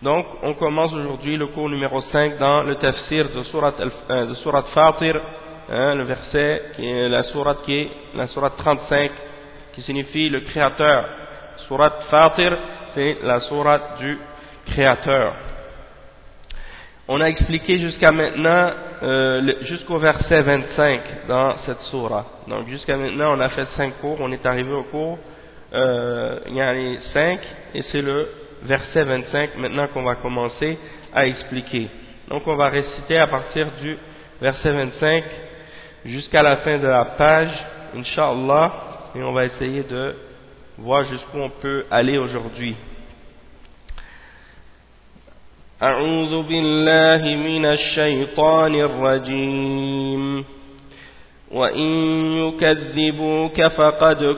Donc, on commence aujourd'hui le cours numéro 5 dans le tafsir de Surat, euh, de surat Fatir, hein, le verset qui est la Surat qui est la Surat 35, qui signifie le Créateur. Surat Fatir, c'est la Surat du Créateur. On a expliqué jusqu'à maintenant, euh, jusqu'au verset 25 dans cette Surah. Donc, jusqu'à maintenant, on a fait 5 cours, on est arrivé au cours, euh, il y en a 5, et c'est le verset 25 maintenant qu'on va commencer à expliquer. Donc on va réciter à partir du verset 25 jusqu'à la fin de la page, Inch'Allah, et on va essayer de voir jusqu'où on peut aller aujourd'hui. أعوذ بالله من الشيطان الرجيم وإن يكذبوك فقد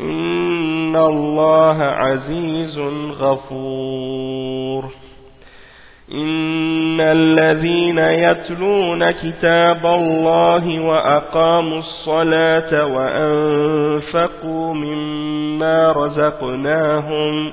إن الله عزيز غفور. إن الذين يتلون كتاب الله وأقاموا الصلاة وأنفقوا مما رزقناهم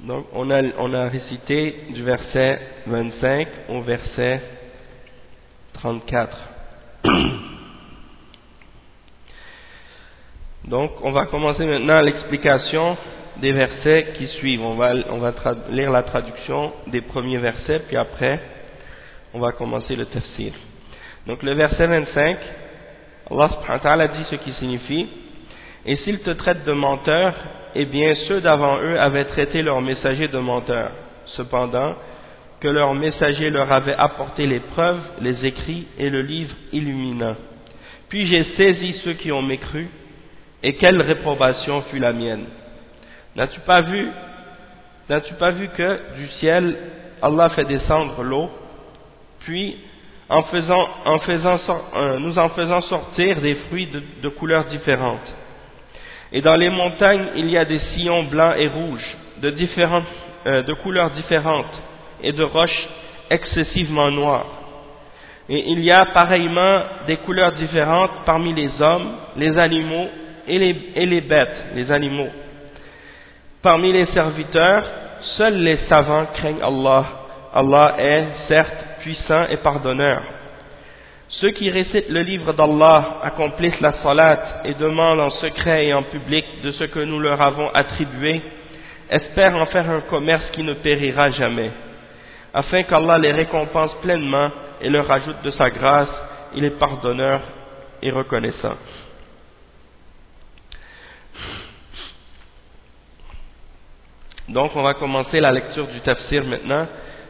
Donc, on a, on a récité du verset 25 au verset 34. Donc, on va commencer maintenant l'explication des versets qui suivent. On va, on va lire la traduction des premiers versets, puis après, on va commencer le tafsir. Donc, le verset 25 Allah subhanahu dit ce qui signifie Et s'ils te traitent de menteur, eh bien ceux d'avant eux avaient traité leurs messagers de menteurs. Cependant, que leur messager leur avait apporté les preuves, les écrits et le livre illuminant. Puis j'ai saisi ceux qui ont mécru, et quelle réprobation fut la mienne. N'as-tu pas vu, n'as-tu pas vu que du ciel, Allah fait descendre l'eau, puis en faisant, euh, nous en faisant sortir des fruits de, couleurs différentes. Et dans les montagnes, il y a des sillons blancs et rouges, euh, de couleurs différentes, et de roches excessivement noires. Et il y a pareillement des couleurs différentes parmi les hommes, les animaux et les, et les bêtes, les animaux. Parmi les serviteurs, seuls les savants craignent Allah. Allah est, certes, puissant et pardonneur. Ceux qui récitent le livre d'Allah accomplissent la salat et demandent en secret et en public de ce que nous leur avons attribué, espèrent en faire un commerce qui ne périra jamais, afin qu'Allah les récompense pleinement et leur ajoute de sa grâce, il est pardonneur et reconnaissant. Donc on va commencer la lecture du tafsir maintenant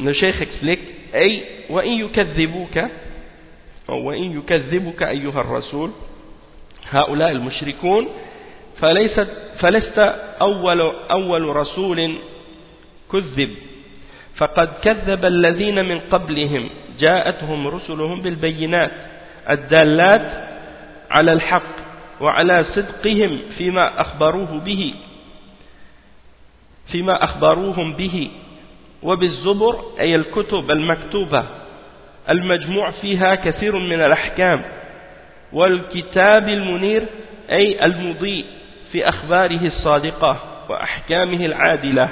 le cheikh explique, أي وإن يكذبوك أو وإن يكذبك أيها الرسول هؤلاء المشركون فليست فلست أول أول رسول كذب. فقد كذب الذين من قبلهم جاءتهم رسلهم بالبينات الدالات على الحق وعلى صدقهم فيما أخبروه به فيما أخبروهم به. وبالزبر أي الكتب المكتوبة. المجموع فيها كثير من الأحكام. والكتاب المنير أي المضيء في أخباره الصادقة وأحكامه العادلة.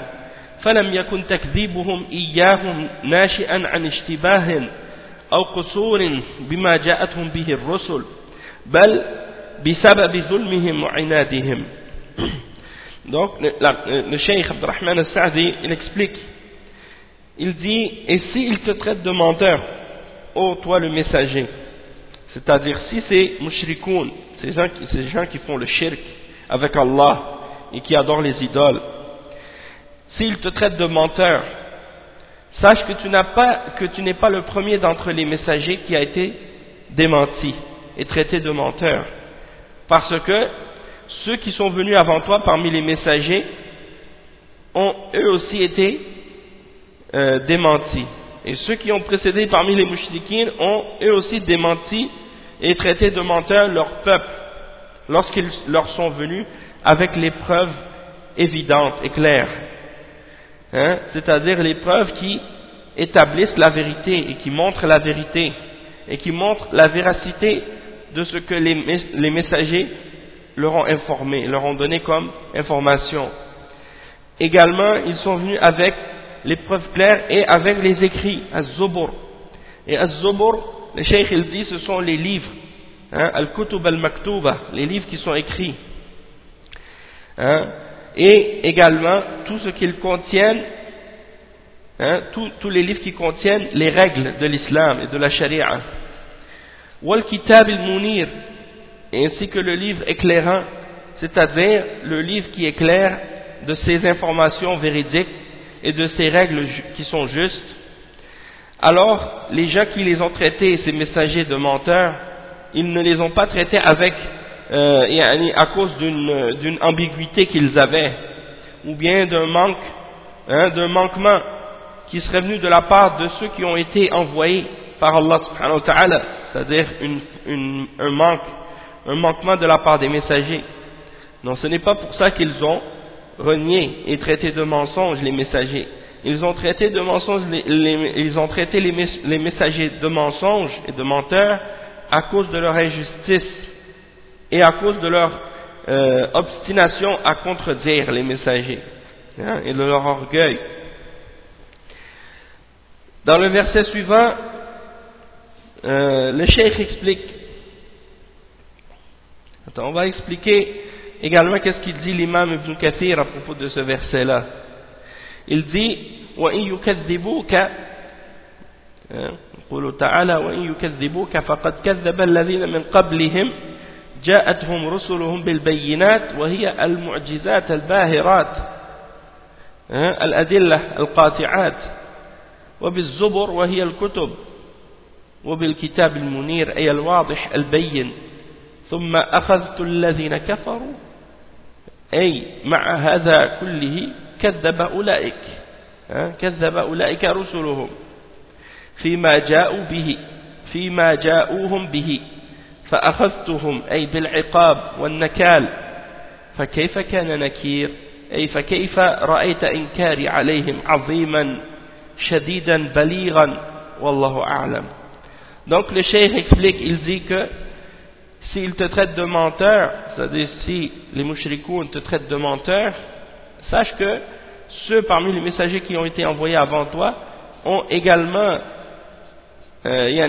فلم يكن تكذيبهم إياهم ناشئا عن اشتباه أو قصور بما جاءتهم به الرسل بل بسبب ظلمهم وعنادهم. Donc, le, la, le Cheikh Abdurrahman al-Sa'di, il explique, il dit, et s'il te traite de menteur, ô toi le messager, c'est-à-dire si c'est mushrikoun, ces gens, qui, font le shirk avec Allah et qui adorent les idoles, s'il te traite de menteur, sache que tu n'as pas, que tu n'es pas le premier d'entre les messagers qui a été démenti et traité de menteur. Parce que ceux qui sont venus avant toi parmi les messagers ont eux aussi été euh, démentis. Et ceux qui ont précédé parmi les mouchriquines ont eux aussi démenti et traité de menteurs leur peuple lorsqu'ils leur sont venus avec les preuves évidentes et claires. hein, c'est-à-dire les preuves qui établissent la vérité et qui montrent la vérité et qui montrent la véracité de ce que les, messagers leur ont informé, leur ont donné comme information. Également, ils sont venus avec les preuves claires et avec les écrits, Az-Zubur. Et Az-Zubur, le cheikh il dit, ce sont les livres, hein, Al-Kutub al-Maktuba, les livres qui sont écrits. Hein, et également tout ce qu'ils contiennent, hein, tous les livres qui contiennent les règles de l'islam et de la charia. Wal Kitab al-Munir, ainsi que le livre éclairant, c'est-à-dire le livre qui éclaire de ces informations véridiques et de ces règles qui sont justes. Alors, les gens qui les ont traités, ces messagers de menteurs, ils ne les ont pas traités avec euh, à cause d'une ambiguïté qu'ils avaient, ou bien d'un manque, hein, d'un manquement qui serait venu de la part de ceux qui ont été envoyés par Allah c'est-à-dire un manque, un manquement de la part des messagers. Non, ce n'est pas pour ça qu'ils ont renié et traité de mensonges les messagers. Ils ont traité de mensonges, ils ont traité les messagers de mensonges et de menteurs à cause de leur injustice et à cause de leur euh, obstination à contredire les messagers hein, et de leur orgueil. Dans le verset suivant, euh, le cheikh explique. Attends, on va expliquer également qu'est-ce qu'il dit l'imam Ibn Kathir à propos de ce verset-là. Il dit وَإِن يُكَذِّبُوكَ يقول تعالى وَإِن يُكَذِّبُوكَ فَقَدْ كَذَّبَ الَّذِينَ مِنْ قَبْلِهِمْ جاءتهم رسلهم بالبينات وهي المعجزات الباهرات الأدلة القاطعات وبالزبر وهي الكتب وبالكتاب المنير أي الواضح البين ثم أخذت الذين كفروا أي مع هذا كله كذب أولئك كذب أولئك رسلهم فيما جاءوا به فيما جاءوهم به فأخذتهم أي بالعقاب والنكال فكيف كان نكير؟ أي فكيف رأيت إنكاري عليهم عظيما شديدا بليغا؟ والله أعلم. Donc le cheikh explique, il dit que s'il te traite de menteur, c'est-à-dire si les mouchrikoun te traitent de menteur, sache que ceux parmi les messagers qui ont été envoyés avant toi ont également euh,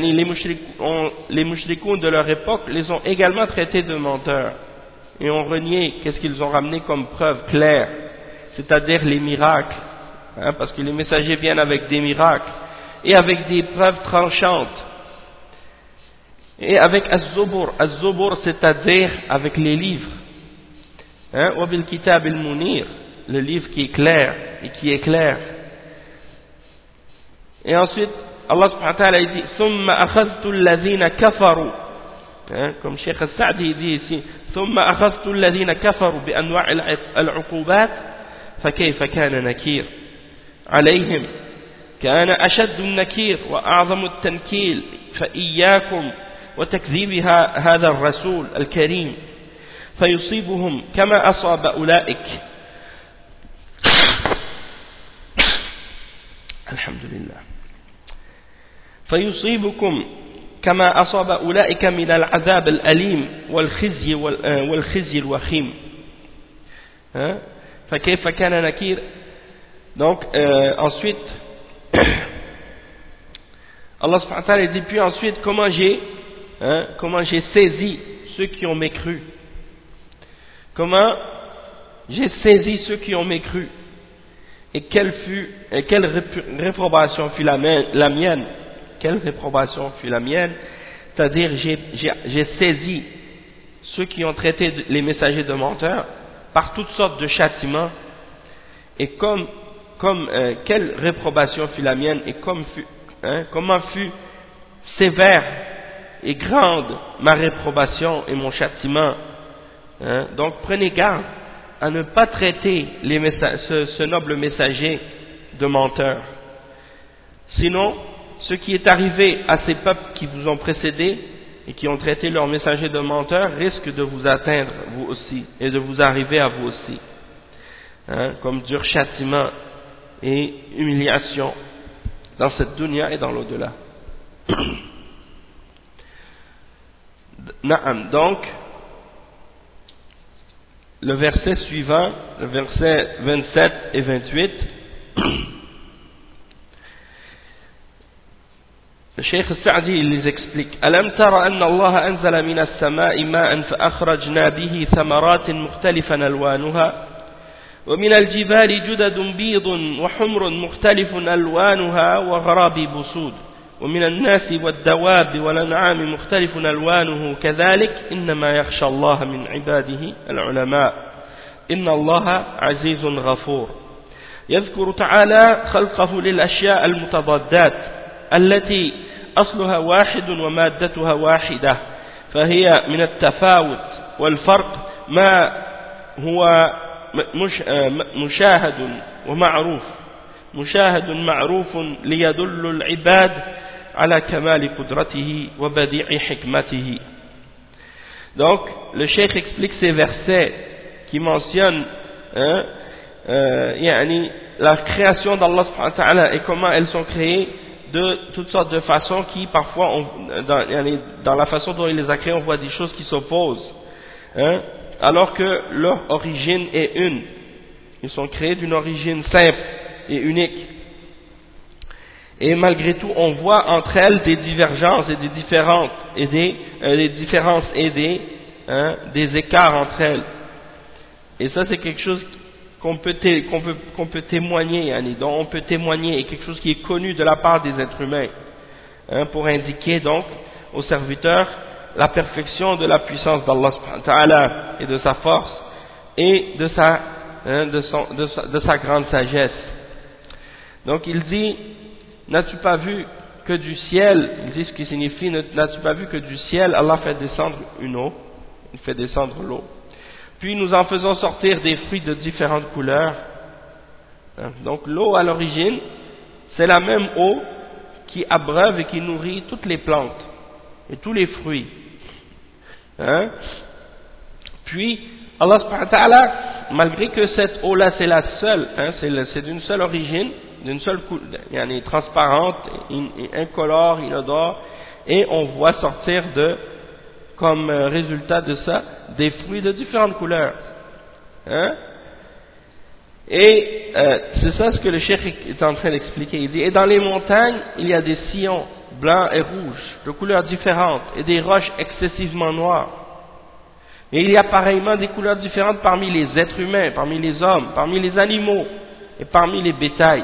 les mouchrikoun de leur époque les ont également traités de menteurs et ont renié qu'est-ce qu'ils ont ramené comme preuve claire, c'est-à-dire les miracles, hein, parce que les messagers viennent avec des miracles et avec des preuves tranchantes. Et avec Az-Zubur, Az-Zubur c'est-à-dire avec les livres, hein, Wabil Kitab al-Munir, le livre qui est clair et qui éclaire. Et ensuite, Allah subhanahu wa ta'ala dit ثم أخذت الذين كفروا comme Cheikh Al-Sa'di dit ici ثم أخذت الذين كفروا بأنواع العقوبات فكيف كان نكير عليهم كان أشد النكير وأعظم التنكيل فإياكم وتكذيب هذا الرسول الكريم فيصيبهم كما أصاب أولئك. الحمد لله. فيصيبكم كما أصاب أولئك من العذاب الأليم والخزي والخزي الوخيم. فكيف كان نكير؟ Donc euh, ensuite Allah subhanahu wa ta'ala dit puis ensuite comment j'ai hein, comment j'ai saisi ceux qui ont mécru. Comment j'ai saisi ceux qui ont mécru. Et quelle fut quelle réprobation fut la mienne. Quelle réprobation fut la mienne. C'est-à-dire, j'ai saisi ceux qui ont traité les messagers de menteurs par toutes sortes de châtiments, et comme, comme euh, quelle réprobation fut la mienne, et comme fut, hein, comment fut sévère et grande ma réprobation et mon châtiment. Hein? Donc prenez garde à ne pas traiter ce noble messager de menteur. Sinon, ce qui est arrivé à ces peuples qui vous ont précédés et qui ont traité leurs messagers de menteurs risque de vous atteindre vous aussi et de vous arriver à vous aussi. Hein, comme dur châtiment et humiliation dans cette dunya et dans l'au-delà. Donc, le verset suivant, le verset 27 et 28, le Cheikh Sa'di il les explique ألم تر أن الله أنزل من السماء ماء فأخرجنا به ثمرات مختلفا ألوانها ومن الجبال جدد بيض وحمر مختلف ألوانها وغراب بسود ومن الناس والدواب والأنعام مختلف ألوانه كذلك إنما يخشى الله من عباده العلماء. إن الله عزيز غفور. يذكر تعالى خلقه للأشياء المتضادات التي أصلها واحد ومادتها واحدة فهي من التفاوت والفرق ما هو مشاهد ومعروف. مشاهد معروف ليدل العباد ala wa donc le cheikh explique ces versets qui mentionnent hein, euh, la création d'Allah subhanahu et comment elles sont créées de toutes sortes de façons qui parfois dans, dans, la façon dont il les a créées on voit des choses qui s'opposent hein, alors que leur origine est une. Ils sont créés d'une origine simple et unique. Et malgré tout, on voit entre elles des divergences et des différentes et des, euh, des différences et des, hein, des écarts entre elles. Et ça, c'est quelque chose qu'on peut, peut, qu'on peut, témoigner, dont on peut témoigner, et quelque chose qui est connu de la part des êtres humains, hein, pour indiquer donc aux serviteurs la perfection de la puissance d'Allah et de sa force et de sa, hein, de, son, de sa grande sagesse. Donc il dit, n'as-tu pas vu que du ciel, il dit ce qui signifie, n'as-tu pas vu que du ciel Allah fait descendre une eau, il fait descendre l'eau, puis nous en faisons sortir des fruits de différentes couleurs. Hein, donc l'eau à l'origine, c'est la même eau qui abreuve et qui nourrit toutes les plantes et tous les fruits. Hein? Puis, Allah subhanahu wa ta'ala, malgré que cette eau-là c'est la seule, hein, c'est d'une seule origine, d'une seule couleur, est transparente, incolore, inodore, et on voit sortir de, comme euh, résultat de ça, des fruits de différentes couleurs. Hein? Et euh, c'est ça ce que le cheikh est en train d'expliquer. Il dit, et dans les montagnes, il y a des sillons blancs et rouges, de couleurs différentes, et des roches excessivement noires. Et il y a pareillement des couleurs différentes parmi les êtres humains, parmi les hommes, parmi les animaux, et parmi les bétails.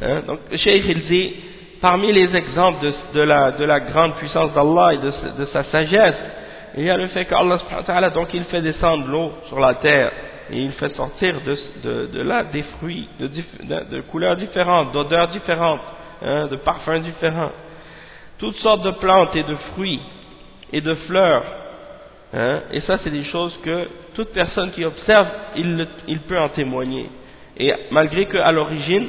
Donc, le Cheikh il dit, parmi les exemples de, la, de la grande puissance d'Allah et de, sa sagesse, il y a le fait qu'Allah, donc il fait descendre l'eau sur la terre et il fait sortir de, là des fruits de, de couleurs différentes, d'odeurs différentes, hein, de parfums différents, toutes sortes de plantes et de fruits et de fleurs. Hein, et ça, c'est des choses que toute personne qui observe, il, il peut en témoigner. Et malgré qu'à l'origine,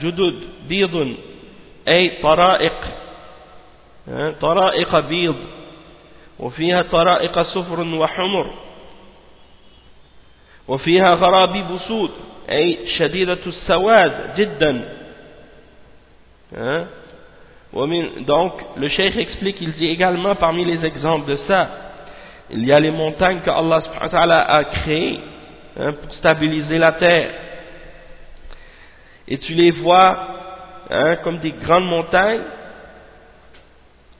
جدد بيض أي طرائق طرائق بيض وفيها طرائق صفر وحمر وفيها غرابيب سود أي شديدة السواد جدا Donc, le cheikh explique, il dit également parmi les exemples de ça, il y a les montagnes que Allah a créées hein, pour stabiliser la terre. Et tu les vois hein, comme des grandes montagnes,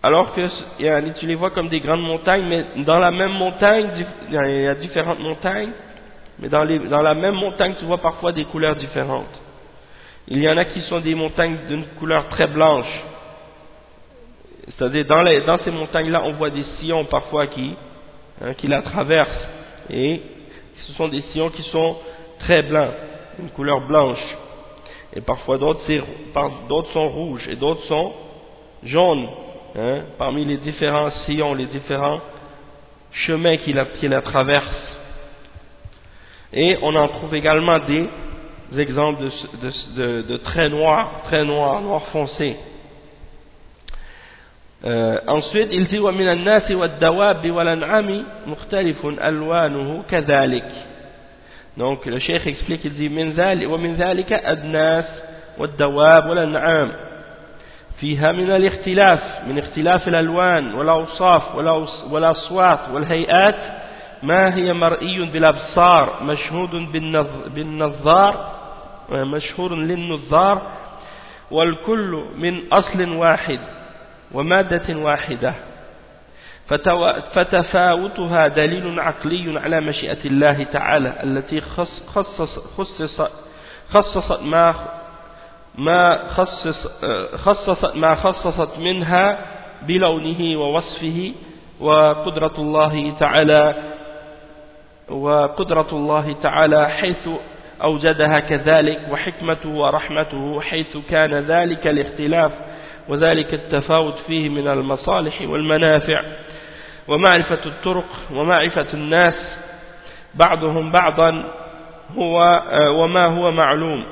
alors que tu les vois comme des grandes montagnes, mais dans la même montagne, il y a différentes montagnes, mais dans, la même montagne, tu vois parfois des couleurs différentes. Il y en a qui sont des montagnes d'une couleur très blanche. C'est-à-dire, dans, dans, ces montagnes-là, on voit des sillons parfois qui, hein, qui la traversent. Et ce sont des sillons qui sont très blancs, d'une couleur blanche Et parfois d'autres sont rouges et d'autres sont jaunes. Hein, parmi les différents sillons, les différents chemins qui la, qui la traversent. Et on en trouve également des exemples de, de, de, traits noirs, très noirs, noirs foncés. Euh, ensuite, il dit ومن الناس والدواب والأنعام مختلف ألوانه كذلك. Donc le cheikh explique, il dit ومن ذلك الناس والدواب والأنعام فيها من الاختلاف من اختلاف الألوان والأوصاف والأصوات والهيئات ما هي مرئي بالأبصار مشهود بالنظار مشهور للنظار والكل من أصل واحد ومادة واحدة فتفاوتها دليل عقلي على مشيئة الله تعالى التي خص خصص خصص خصصت ما ما خصص خصصت ما خصصت منها بلونه ووصفه وقدرة الله تعالى وقدرة الله تعالى حيث أوجدها كذلك وحكمته ورحمته حيث كان ذلك الاختلاف وذلك التفاوت فيه من المصالح والمنافع ومعرفة الطرق ومعرفة الناس بعضهم بعضا هو وما هو معلوم.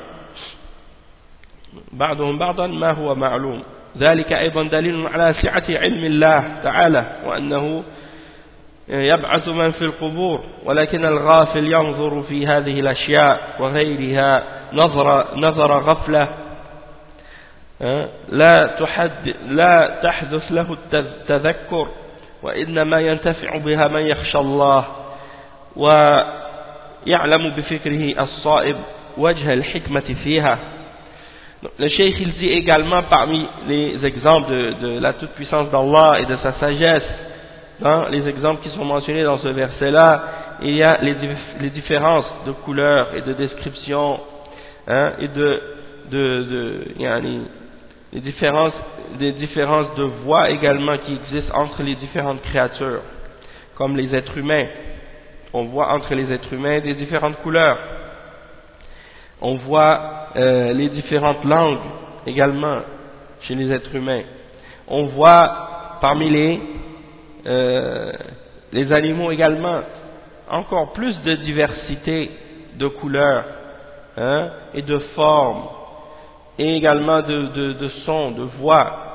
بعضهم بعضا ما هو معلوم. ذلك أيضا دليل على سعة علم الله تعالى وأنه يبعث من في القبور ولكن الغافل ينظر في هذه الأشياء وغيرها. نظر, نظر غفلة لا, تحد لا تحدث له التذكر وإنما ينتفع بها من يخشى الله ويعلم بفكره الصائب وجه الحكمة فيها Le cheikh il dit également parmi les exemples de, de la toute-puissance d'Allah et de sa sagesse dans les exemples qui sont mentionnés dans ce verset-là, il y a les, les, différences de couleurs et de descriptions hein, et de, de, de yani, les différences, des différences de voix également qui existent entre les différentes créatures, comme les êtres humains. On voit entre les êtres humains des différentes couleurs. On voit euh, les différentes langues également chez les êtres humains. On voit parmi les euh, les animaux également, encore plus de diversité de couleurs hein, et de formes, et également de, de, de sons, de voix,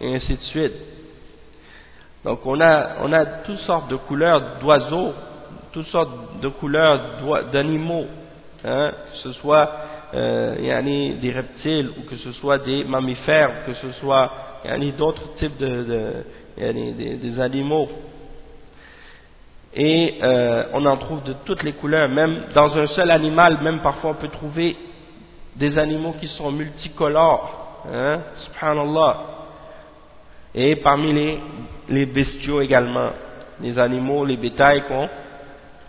et ainsi de suite. Donc on a, on a toutes sortes de couleurs d'oiseaux, toutes sortes de couleurs d'animaux, hein, que ce soit euh, des reptiles ou que ce soit des mammifères, que ce soit d'autres types de, de des, des animaux. Et euh, on en trouve de toutes les couleurs, même dans un seul animal, même parfois on peut trouver des animaux qui sont multicolores, hein, subhanallah. Et parmi les, les bestiaux également, les animaux, les bétails qu'on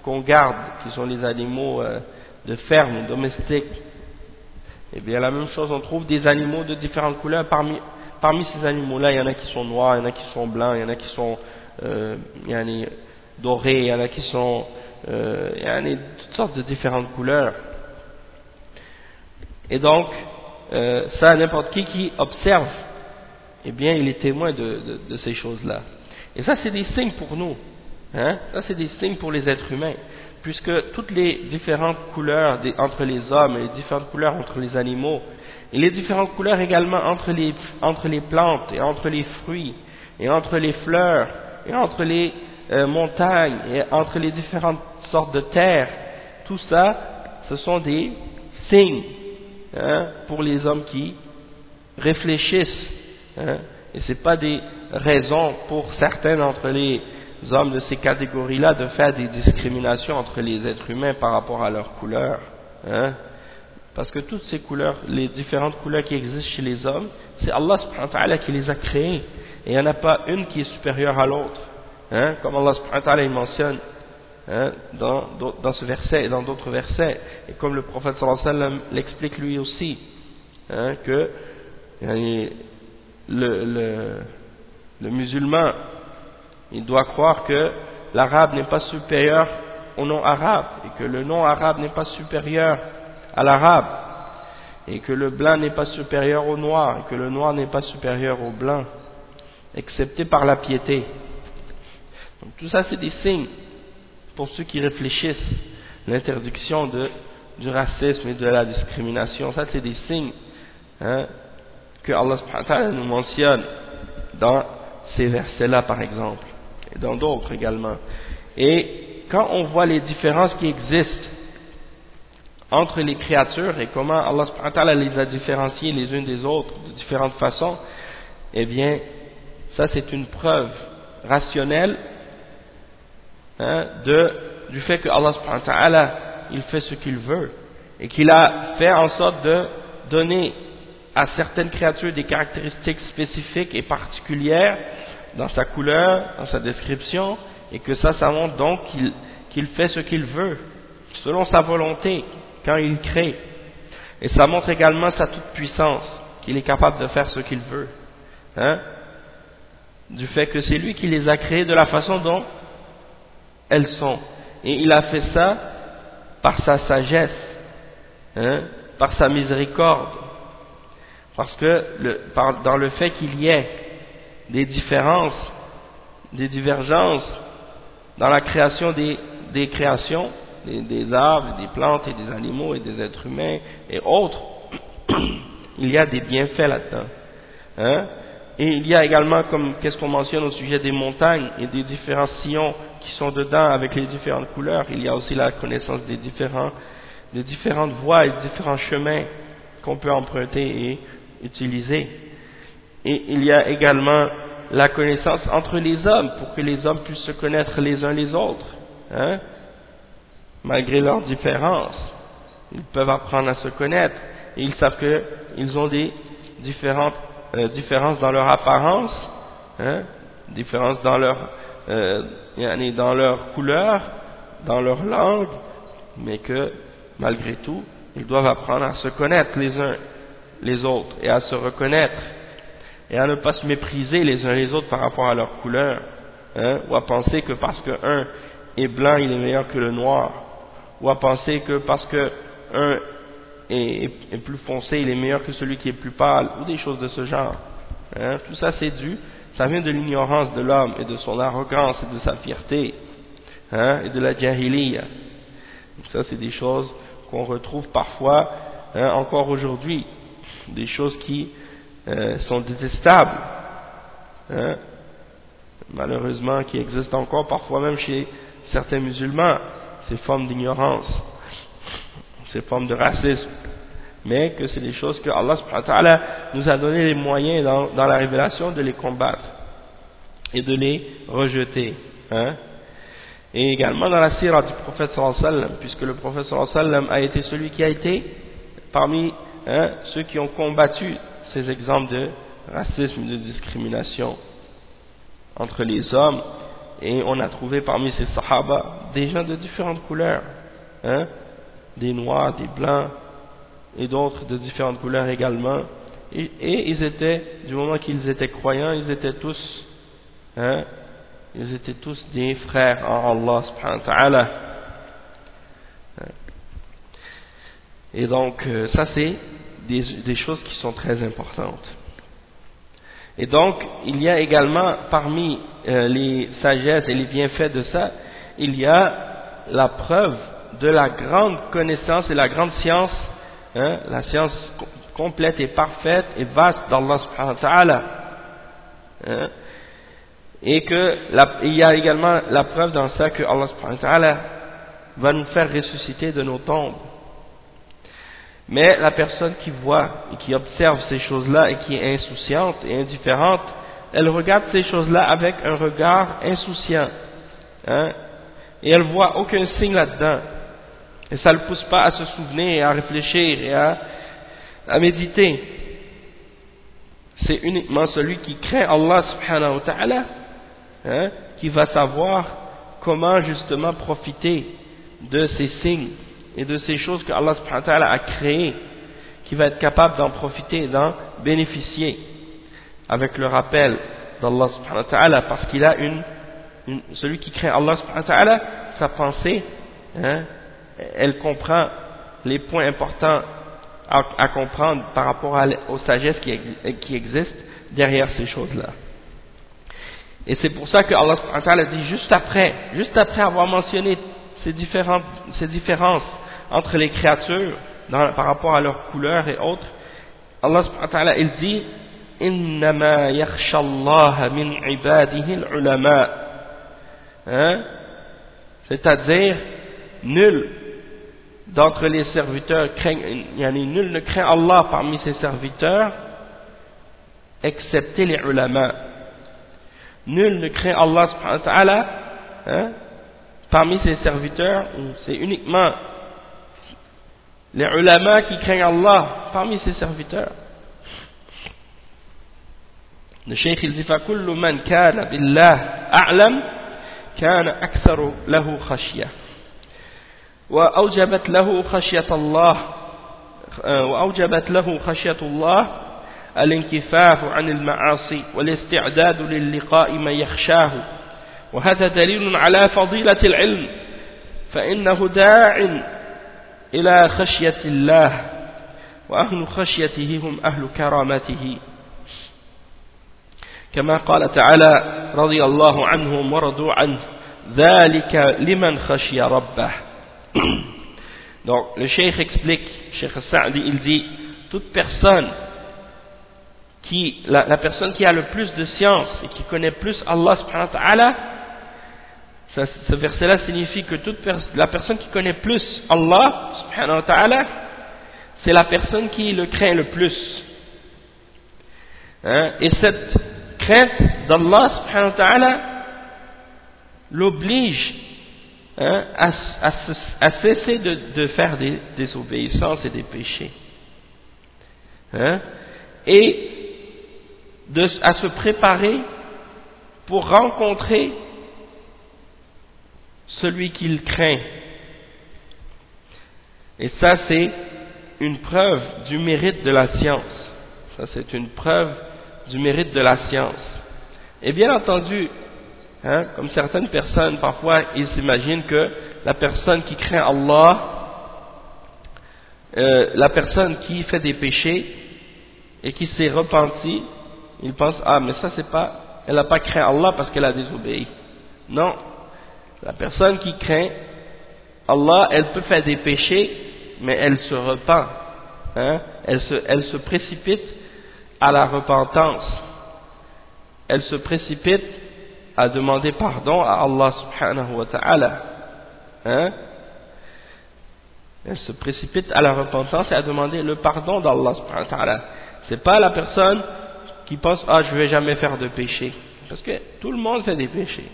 qu'on garde, qui sont les animaux euh, de ferme, domestiques. Et eh bien la même chose, on trouve des animaux de différentes couleurs parmi parmi ces animaux-là, il y en a qui sont noirs, il y en a qui sont blancs, il y en a qui sont euh, dorés, il y en a qui sont euh, il y en a toutes sortes de différentes couleurs. Et donc, euh, ça, n'importe qui qui observe, eh bien, il est témoin de, de, ces choses-là. Et ça, c'est des signes pour nous. Hein? Ça, c'est des signes pour les êtres humains. Puisque toutes les différentes couleurs entre les hommes et les différentes couleurs entre les animaux, et les différentes couleurs également entre les, entre les plantes et entre les fruits et entre les fleurs et entre les euh, montagnes et entre les différentes sortes de terres, tout ça, ce sont des signes hein, pour les hommes qui réfléchissent. Hein, et ce n'est pas des raisons pour certains d'entre les hommes de ces catégories-là de faire des discriminations entre les êtres humains par rapport à leur couleur. Hein, Parce que toutes ces couleurs, les différentes couleurs qui existent chez les hommes, c'est Allah qui les a créées. Et il n'y en a pas une qui est supérieure à l'autre. Comme Allah subhanahu wa mentionne hein, dans, dans, ce verset et dans d'autres versets. Et comme le prophète sallallahu alayhi wa sallam l'explique lui aussi, hein, que le, le, le musulman, il doit croire que l'arabe n'est pas supérieur au nom arabe et que le nom arabe n'est pas supérieur à l'arabe et que le blanc n'est pas supérieur au noir et que le noir n'est pas supérieur au blanc excepté par la piété. Donc tout ça c'est des signes pour ceux qui réfléchissent l'interdiction du racisme et de la discrimination. Ça c'est des signes hein, que Allah nous mentionne dans ces versets-là par exemple et dans d'autres également. Et quand on voit les différences qui existent entre les créatures et comment Allah les a différenciées les unes des autres de différentes façons, eh bien, ça c'est une preuve rationnelle hein, de, du fait que Allah il fait ce qu'il veut et qu'il a fait en sorte de donner à certaines créatures des caractéristiques spécifiques et particulières dans sa couleur, dans sa description, et que ça, ça montre donc qu'il fait ce qu'il veut, selon sa volonté, quand il crée. Et ça montre également sa toute-puissance, qu'il est capable de faire ce qu'il veut. Hein? Du fait que c'est lui qui les a créés de la façon dont elles sont. Et il a fait ça par sa sagesse, hein? par sa miséricorde, parce que dans le fait qu'il y ait des différences, des divergences dans la création des, créations, des, des, arbres, des plantes et des animaux et des êtres humains et autres, il y a des bienfaits là-dedans. Hein? Et il y a également, comme qu'est-ce qu'on mentionne au sujet des montagnes et des différents sillons qui sont dedans avec les différentes couleurs, il y a aussi la connaissance des, différents, des différentes voies et différents chemins qu'on peut emprunter et utilisé. Et il y a également la connaissance entre les hommes, pour que les hommes puissent se connaître les uns les autres, hein, malgré leurs différences. Ils peuvent apprendre à se connaître, et ils savent qu'ils ont des différentes euh, différences dans leur apparence, hein, différences dans leur, euh, dans leur couleur, dans leur langue, mais que malgré tout, ils doivent apprendre à se connaître les uns les autres et à se reconnaître et à ne pas se mépriser les uns les autres par rapport à leur couleur hein, ou à penser que parce qu'un est blanc il est meilleur que le noir ou à penser que parce que un est, plus foncé il est meilleur que celui qui est plus pâle ou des choses de ce genre hein? tout ça c'est dû. Ça vient de l'ignorance de l'homme et de son arrogance et de sa fierté hein, et de la jahiliya. Ça c'est des choses qu'on retrouve parfois hein, encore aujourd'hui. Des choses qui euh, sont détestables, hein, malheureusement qui existent encore parfois même chez certains musulmans, ces formes d'ignorance, ces formes de racisme, mais que c'est des choses que Allah nous a donné les moyens dans, dans, la révélation de les combattre et de les rejeter. Hein. Et également dans la sirah du prophète sallallahu alayhi wa sallam, puisque le prophète sallallahu alayhi wa sallam a été celui qui a été parmi Hein, ceux qui ont combattu ces exemples de racisme, de discrimination entre les hommes, et on a trouvé parmi ces sahaba des gens de différentes couleurs, hein, des noirs, des blancs, et d'autres de différentes couleurs également, et, ils étaient, du moment qu'ils étaient croyants, ils étaient tous, hein, ils étaient tous des frères en Allah subhanahu wa. Et donc, euh, ça c'est des, des, choses qui sont très importantes. Et donc, il y a également, parmi euh, les sagesses et les bienfaits de ça, il y a la preuve de la grande connaissance et la grande science, hein, la science complète et parfaite et vaste d'Allah subhanahu wa ta'ala. Hein, et que il y a également la preuve dans ça que Allah subhanahu ta'ala va nous faire ressusciter de nos tombes. Mais la personne qui voit et qui observe ces choses-là et qui est insouciante et indifférente, elle regarde ces choses-là avec un regard insouciant. Hein, et elle voit aucun signe là-dedans. Et ça ne le pousse pas à se souvenir, à réfléchir et à, à méditer. C'est uniquement celui qui craint Allah subhanahu wa ta'ala hein, qui va savoir comment justement profiter de ces signes et de ces choses que Allah subhanahu wa ta'ala a créées, qui va être capable d'en profiter et d'en bénéficier avec le rappel d'Allah subhanahu wa ta'ala parce qu'il a une, celui qui craint Allah subhanahu wa ta'ala sa pensée hein, elle comprend les points importants à, comprendre par rapport à, aux sagesses qui, qui existent derrière ces choses-là. Et c'est pour ça que Allah a dit juste après, juste après avoir mentionné ces, différentes, ces différences entre les créatures dans, par rapport à leur couleur et autres, Allah subhanahu il dit إنما يخشى الله من عباده العلماء hein? c'est-à-dire nul d'entre les serviteurs craignent, nul ne craint Allah parmi ses serviteurs, excepté les ulama. Nul ne craint Allah subhanahu wa ta'ala, hein, parmi ses serviteurs, c'est uniquement les ulama qui craignent Allah parmi ses serviteurs. Le cheikh il dit فكل من كان بالله أعلم كان أكثر له خشية وأوجبت له خشية الله وأوجبت له خشية الله الانكفاف عن المعاصي والاستعداد للقاء من يخشاه. وهذا دليل على فضيلة العلم فإنه داع إلى خشية الله وأهل خشيته هم أهل كرامته. كما قال تعالى رضي الله عنهم ورضوا عنه ذلك لمن خشي ربه. Donc, le cheikh explique, cheikh Sa'di, il dit, toute personne qui, la, personne qui a le plus de science et qui connaît plus Allah subhanahu wa ta'ala, ce verset-là signifie que toute la personne qui connaît plus Allah subhanahu wa ta'ala, c'est la personne qui le craint le plus. Hein? Et cette crainte d'Allah subhanahu wa ta'ala l'oblige hein, à, cesser de, faire des désobéissances et des péchés. Hein, et à se préparer pour rencontrer celui qu'il craint. Et ça, c'est une preuve du mérite de la science. Ça, c'est une preuve du mérite de la science. Et bien entendu, Hein, comme certaines personnes, parfois, ils s'imaginent que la personne qui craint Allah, euh, la personne qui fait des péchés et qui s'est repentie, ils pensent, ah, mais ça c'est pas, elle n'a pas craint Allah parce qu'elle a désobéi. Non. La personne qui craint Allah, elle peut faire des péchés, mais elle se repent. Hein, elle, se, elle se précipite à la repentance. Elle se précipite à demander pardon à Allah subhanahu wa ta'ala. Hein? Elle se précipite à la repentance et à demander le pardon d'Allah subhanahu wa ta'ala. C'est pas la personne qui pense ah je vais jamais faire de péché parce que tout le monde fait des péchés.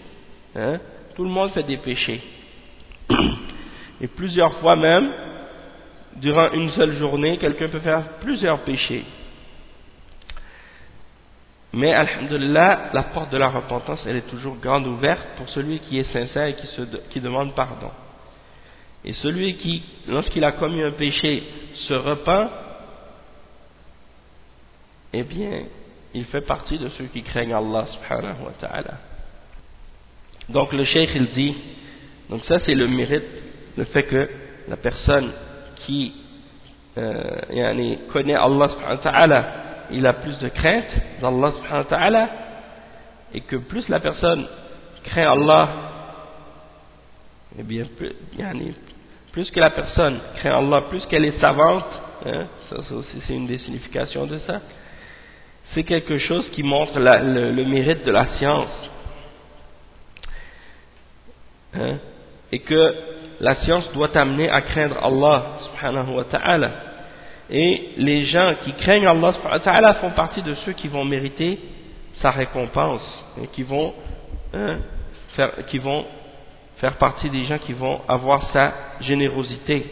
Hein? Tout le monde fait des péchés. Et plusieurs fois même, durant une seule journée, quelqu'un peut faire plusieurs péchés. Mais, alhamdulillah, la porte de la repentance, elle est toujours grande ouverte pour celui qui est sincère et qui, se, qui demande pardon. Et celui qui, lorsqu'il a commis un péché, se repent, eh bien, il fait partie de ceux qui craignent Allah. Donc le cheikh il dit, donc ça c'est le mérite, le fait que la personne qui euh, connaît Allah il a plus de crainte d'Allah subhanahu wa ta'ala et que plus la personne craint Allah eh bien plus, que la personne craint Allah plus qu'elle est savante hein, ça, aussi c'est une des significations de ça c'est quelque chose qui montre le, mérite de la science. Hein, et que la science doit amener à craindre Allah subhanahu wa et les gens qui craignent Allah font partie de ceux qui vont mériter sa récompense et qui vont, hein, faire, qui vont faire partie des gens qui vont avoir sa générosité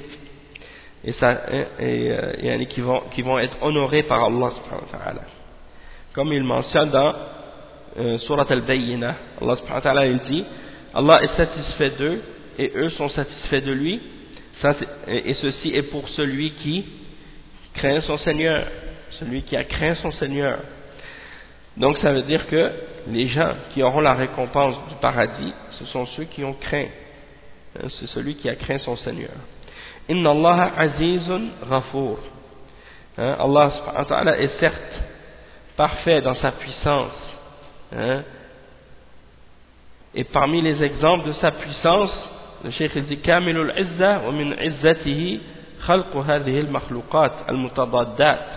et, ça, et, et, qui, vont, qui vont être honorés par Allah. Comme il mentionne dans euh, Surat al-Bayyina, Allah dit Allah est satisfait d'eux et eux sont satisfaits de lui et ceci est pour celui qui craint son Seigneur, celui qui a craint son Seigneur. Donc ça veut dire que les gens qui auront la récompense du paradis, ce sont ceux qui ont craint. Hein, c'est celui qui a craint son Seigneur. Inna hein, Allah azizun ghafour. Allah est certes parfait dans sa puissance. Hein, et parmi les exemples de sa puissance, le Cheikh dit Kamilul Izza wa min izzatihi خلق هذه المخلوقات المتضادات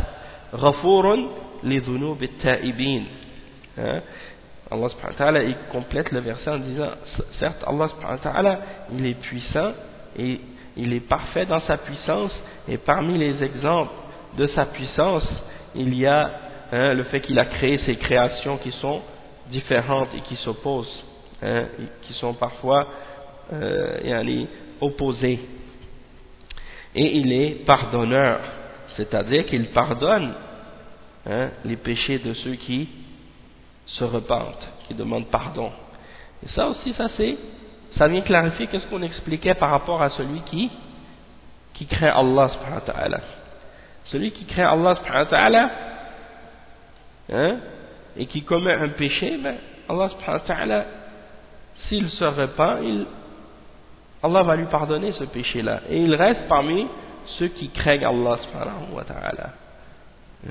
غفور لذنوب التائبين Allah subhanahu wa ta'ala il complète le verset en disant certes Allah subhanahu wa ta'ala il est puissant et il est parfait dans sa puissance et parmi les exemples de sa puissance il y a hein, le fait qu'il a créé ces créations qui sont différentes et qui s'opposent hein, qui sont parfois euh, opposés. Et il est pardonneur, c'est-à-dire qu'il pardonne hein, les péchés de ceux qui se repentent, qui demandent pardon. Et ça aussi, ça c'est, ça vient clarifier qu'est-ce qu'on expliquait par rapport à celui qui, qui craint Allah subhanahu. Celui qui craint Allah subhanahu hein, et qui commet un péché, ben, Allah subhanahu s'il se repent, il, Allah va lui pardonner ce péché-là. Et il reste parmi ceux qui craignent Allah subhanahu wa ta'ala.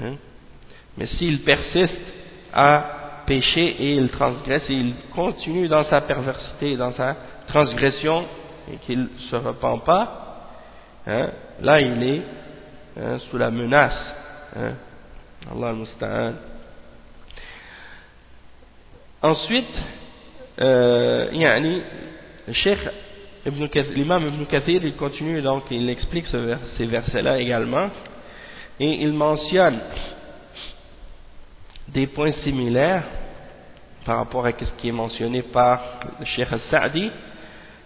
Hein? Mais s'il persiste à pécher et il transgresse et il continue dans sa perversité, dans sa transgression et qu'il ne se repent pas, hein, là il est hein, sous la menace. Allah al Ensuite, euh, yani, le cheikh l'imam Ibn Kathir, il continue donc, il explique ces versets-là également, et il mentionne des points similaires par rapport à ce qui est mentionné par le cheikh al-Sa'di.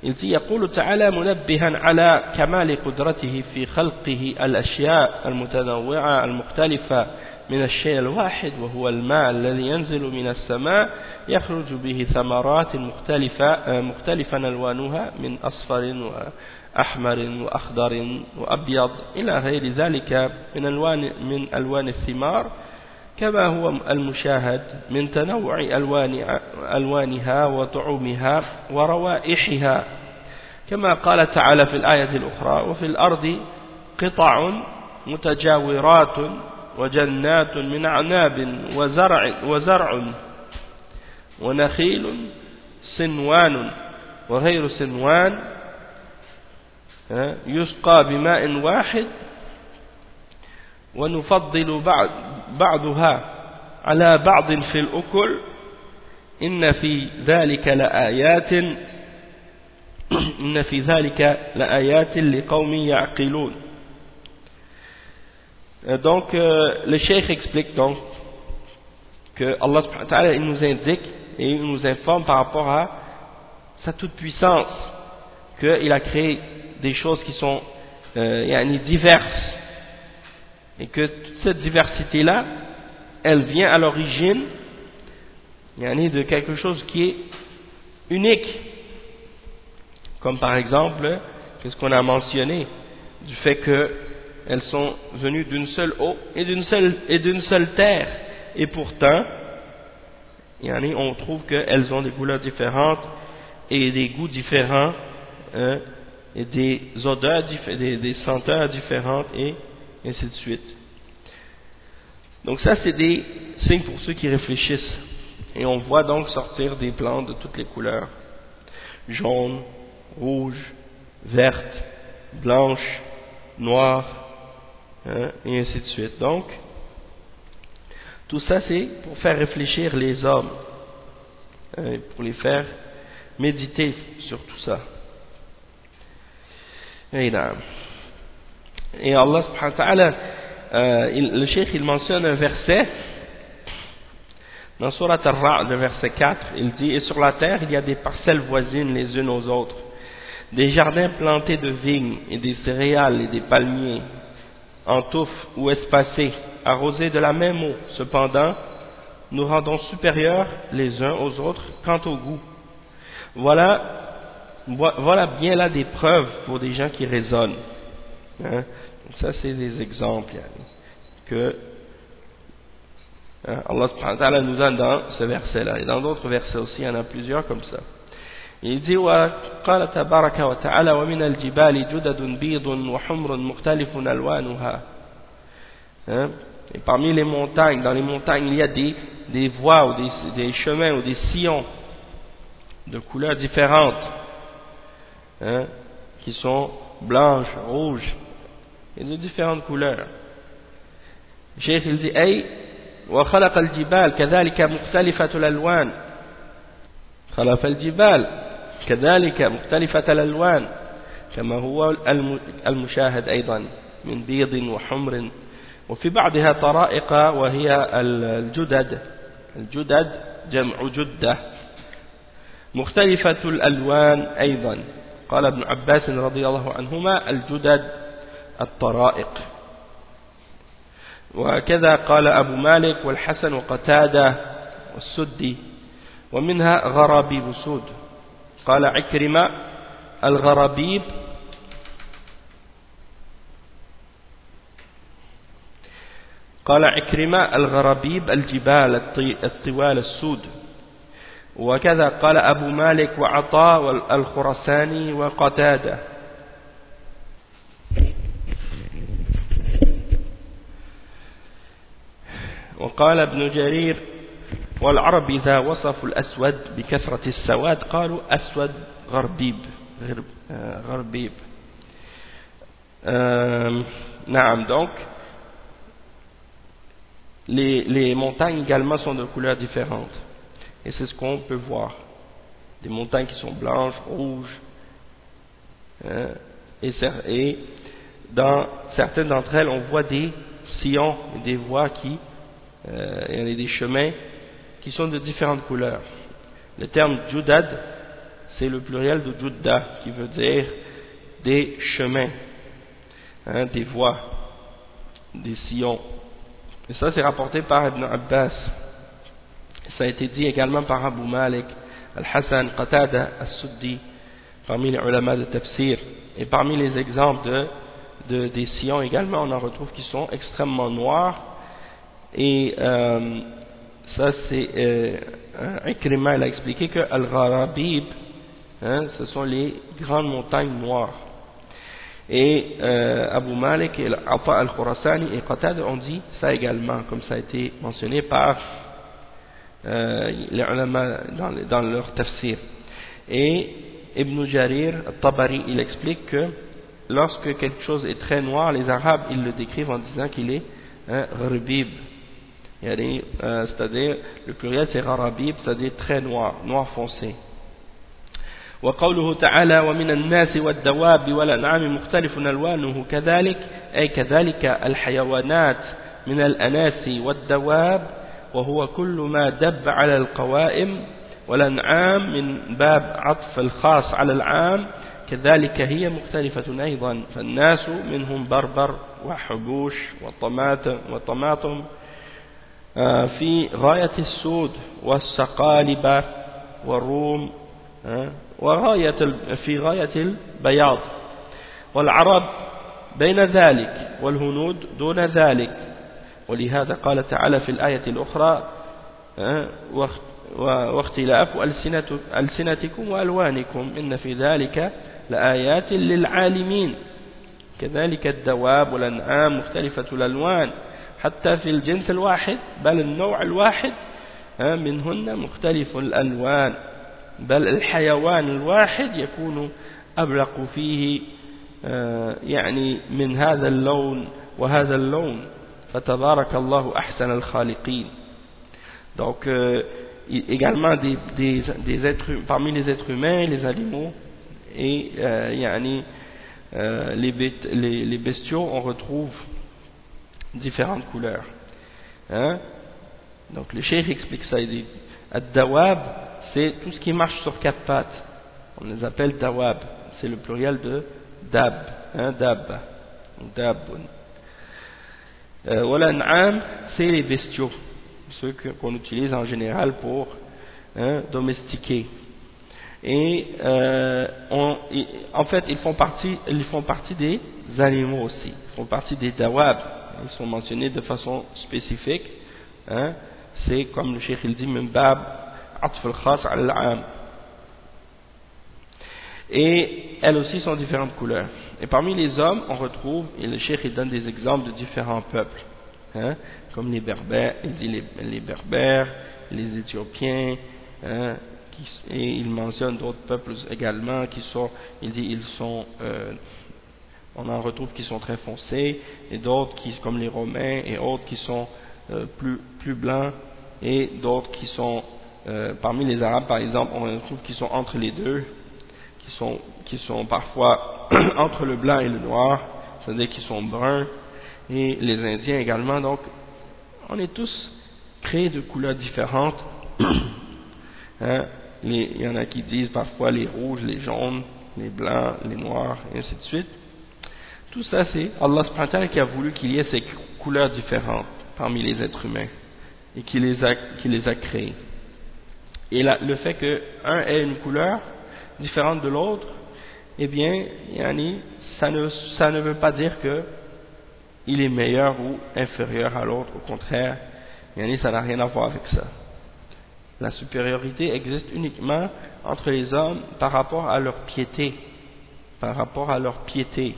Il dit, يقول تعالى منبها على كمال قدرته في خلقه الأشياء المتنوعة المختلفة من الشيء الواحد وهو الماء الذي ينزل من السماء يخرج به ثمرات مختلفة مختلفا ألوانها من أصفر وأحمر وأخضر وأبيض إلى غير ذلك من ألوان من ألوان الثمار كما هو المشاهد من تنوع ألوان ألوانها وطعومها وروائحها. كما قال تعالى في الآية الأخرى وفي الأرض قطع متجاورات وجنات من أعناب وزرع, وزرع ونخيل سنوان وغير سنوان يسقى بماء واحد ونفضل بعض بعضها على بعض في الأكل إن في ذلك لآيات إن في ذلك لآيات لقوم يعقلون Euh, donc, euh, le cheikh explique donc que Allah il nous indique et il nous informe par rapport à sa toute-puissance, qu'il a créé des choses qui sont euh, diverses et que toute cette diversité-là, elle vient à l'origine de quelque chose qui est unique, comme par exemple, qu'est-ce qu'on a mentionné, du fait que elles sont venues d'une seule eau et d'une seule, et d'une seule terre. Et pourtant, on trouve qu'elles ont des couleurs différentes et des goûts différents, hein, et des odeurs, des, des senteurs différentes, et ainsi de suite. Donc ça, c'est des signes pour ceux qui réfléchissent. Et on voit donc sortir des plantes de toutes les couleurs. Jaune, rouge, verte, blanche, noire, Hein, et ainsi de suite. Donc, tout ça c'est pour faire réfléchir les hommes, hein, pour les faire méditer sur tout ça. Et, Allah subhanahu wa ta'ala, euh, le cheikh il mentionne un verset Dans Surat Ar-Ra, le verset 4, il dit « Et sur la terre, il y a des parcelles voisines les unes aux autres, des jardins plantés de vignes et des céréales et des palmiers, en touffes ou espacés, arrosés de la même eau. Cependant, nous rendons supérieurs les uns aux autres quant au goût. Voilà, voilà bien là des preuves pour des gens qui raisonnent. Hein. Ça, c'est des exemples que hein, Allah subhanahu wa nous donne dans ce verset-là. Et dans d'autres versets aussi, il y en a plusieurs comme ça. Il dit وقال تبارك وتعالى ومن الجبال جدد بيض وحمر مختلف ألوانها hein? Et parmi les montagnes, dans les montagnes, il y a des, des voies ou des, des chemins ou des sillons de couleurs différentes hein, qui sont blanches, rouges et de différentes couleurs. الشيخ il dit أي وخلق الجبال كذلك مختلفة الألوان خلق الجبال كذلك مختلفة الألوان كما هو المشاهد أيضا من بيض وحمر وفي بعضها طرائق وهي الجدد الجدد جمع جدة مختلفة الألوان أيضا قال ابن عباس رضي الله عنهما الجدد الطرائق. وكذا قال أبو مالك والحسن وقتادة والسدي ومنها غرابيب سود قال عكرمة الغرابيب قال عكرمة الغرابيب الجبال الطوال السود. وكذا قال أبو مالك وعطاء الخرساني وقتادة. وقال ابن جرير والعرب إذا وصفوا الأسود بكثرة السواد قالوا أسود غربيب غربيب نعم donc les, les montagnes également sont de couleurs différentes et c'est ce qu'on peut voir des montagnes qui sont blanches, rouges hein, et, et dans certaines d'entre elles on voit des sillons et des voies qui il y a des chemins qui sont de différentes couleurs. Le terme Judad, c'est le pluriel de Judda, qui veut dire des chemins, hein, des voies, des sillons. Et ça, c'est rapporté par Ibn Abbas. Ça a été dit également par Abu Malik, Al-Hassan, Qatada, As-Suddi, parmi les ulama de tafsir. Et parmi les exemples de, des sillons également, on en retrouve qui sont extrêmement noirs et euh, ça c'est euh, Ikrima il a expliqué que Al-Gharabib hein, ce sont les grandes montagnes noires. Et euh, Abu Malik et Atta al-Khurasani et Qatada ont dit ça également comme ça a été mentionné par euh, les ulama dans, dans, leur tafsir. Et Ibn Jarir al-Tabari il explique que lorsque quelque chose est très noir les arabes ils le décrivent en disant qu'il est hein, يعني c'est-à-dire le pluriel c'est غرابيب c'est-à-dire très noir noir foncé. وقوله تعالى ومن الناس والدواب والأنعام مختلف ألوانه كذلك أي كذلك الحيوانات من الأناس والدواب وهو كل ما دب على القوائم والأنعام من باب عطف الخاص على العام كذلك هي مختلفة أيضا فالناس منهم بربر وحبوش وطماطم, وطماطم في غاية السود والسقالب والروم وغاية في غاية البياض. والعرب بين ذلك والهنود دون ذلك. ولهذا قال تعالى في الآية الأخرى واختلاف ألسنتكم وألوانكم إن في ذلك لآيات للعالمين. كذلك الدواب والأنعام مختلفة الألوان. حتى في الجنس الواحد بل النوع الواحد منهن مختلف الألوان بل الحيوان الواحد يكون أبرق فيه يعني من هذا اللون وهذا اللون. فتبارك الله أحسن الخالقين. Donc euh, également des, des, des êtres, parmi les êtres humains les animaux et euh, yani, euh, les, les, les bestiaux on retrouve différentes couleurs. Hein? Donc le cheikh explique ça, il dit Ad-dawab, c'est tout ce qui marche sur quatre pattes. On les appelle dawab. C'est le pluriel de dab, hein, dab, dab. Euh, Wal-an'am, c'est les bestiaux, ceux qu'on utilise en général pour hein, domestiquer. Et euh, on, en fait, ils font partie, ils font partie des animaux aussi. Ils font partie des dawab. Ils sont mentionnés de façon spécifique. Hein. C'est comme le cheikh il dit, bab atf al-khas al-am. Et elles aussi sont différentes couleurs. Et parmi les hommes, on retrouve, et le cheikh il donne des exemples de différents peuples, hein, comme les berbères, il dit les, les berbères, les éthiopiens, hein, et il mentionne d'autres peuples également qui sont, il dit ils sont, euh, on en retrouve qui sont très foncés, et d'autres qui, comme les Romains et autres qui sont euh, plus, plus blancs, et d'autres qui sont, euh, parmi les Arabes par exemple, on retrouve qui sont entre les deux, qui sont, qui sont parfois entre le blanc et le noir, c'est-à-dire qui sont bruns, et les Indiens également, donc on est tous créés de couleurs différentes. hein, il y en a qui disent parfois les rouges, les jaunes, les blancs, les noirs, et ainsi de suite. Tout ça, c'est Allah qui a voulu qu'il y ait ces couleurs différentes parmi les êtres humains et qui les a, qui les a créés. Et le fait qu'un ait une couleur différente de l'autre, eh bien, yani, ça, ne, ça ne veut pas dire que il est meilleur ou inférieur à l'autre, au contraire, yani, ça n'a rien à voir avec ça. La supériorité existe uniquement entre les hommes par rapport à leur piété, par rapport à leur piété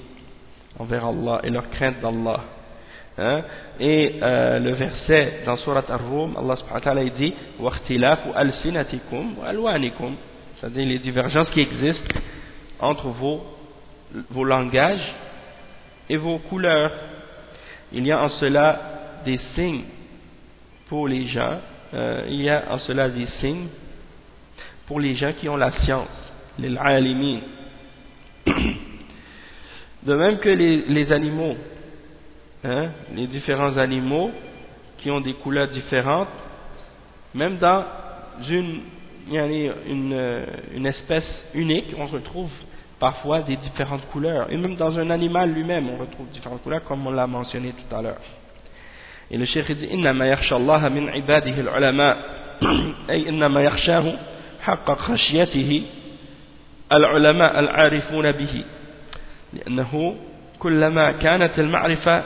envers Allah et leur crainte d'Allah. Hein? Et euh, le verset dans Surat Ar-Rum, Allah subhanahu wa ta'ala dit c'est-à-dire les divergences qui existent entre vos, vos langages et vos couleurs. Il y a en cela des signes pour les gens euh, il y a en cela des signes pour les gens qui ont la science, les alimin. De même que les, les animaux, hein, les différents animaux qui ont des couleurs différentes, même dans une, une, une espèce unique, on retrouve parfois des différentes couleurs. Et même dans un animal lui-même, on retrouve différentes couleurs, comme on l'a mentionné tout à l'heure. Et le cheikh dit إنما يخشى الله من عباده العلماء أي إنما يخشاه حق خشيته العلماء العارفون به لأنه كلما كانت المعرفة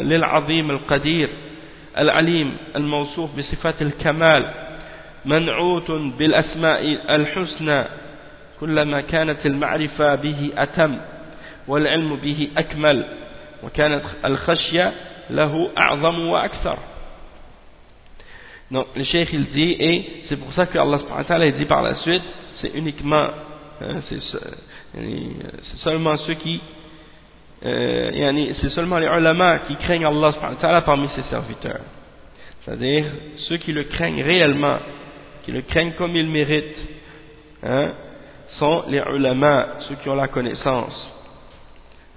للعظيم القدير العليم الموصوف بصفات الكمال منعوت بالأسماء الحسنى كلما كانت المعرفة به أتم والعلم به أكمل وكانت الخشية a'zamu wa aksar. Donc le cheikh il dit, et c'est pour ça que Allah subhanahu wa ta'ala dit par la suite, c'est uniquement, hein, c'est seulement ceux qui, euh, c'est seulement les ulama qui craignent Allah parmi ses serviteurs. C'est-à-dire ceux qui le craignent réellement, qui le craignent comme il mérite, hein, sont les ulama, ceux qui ont la connaissance.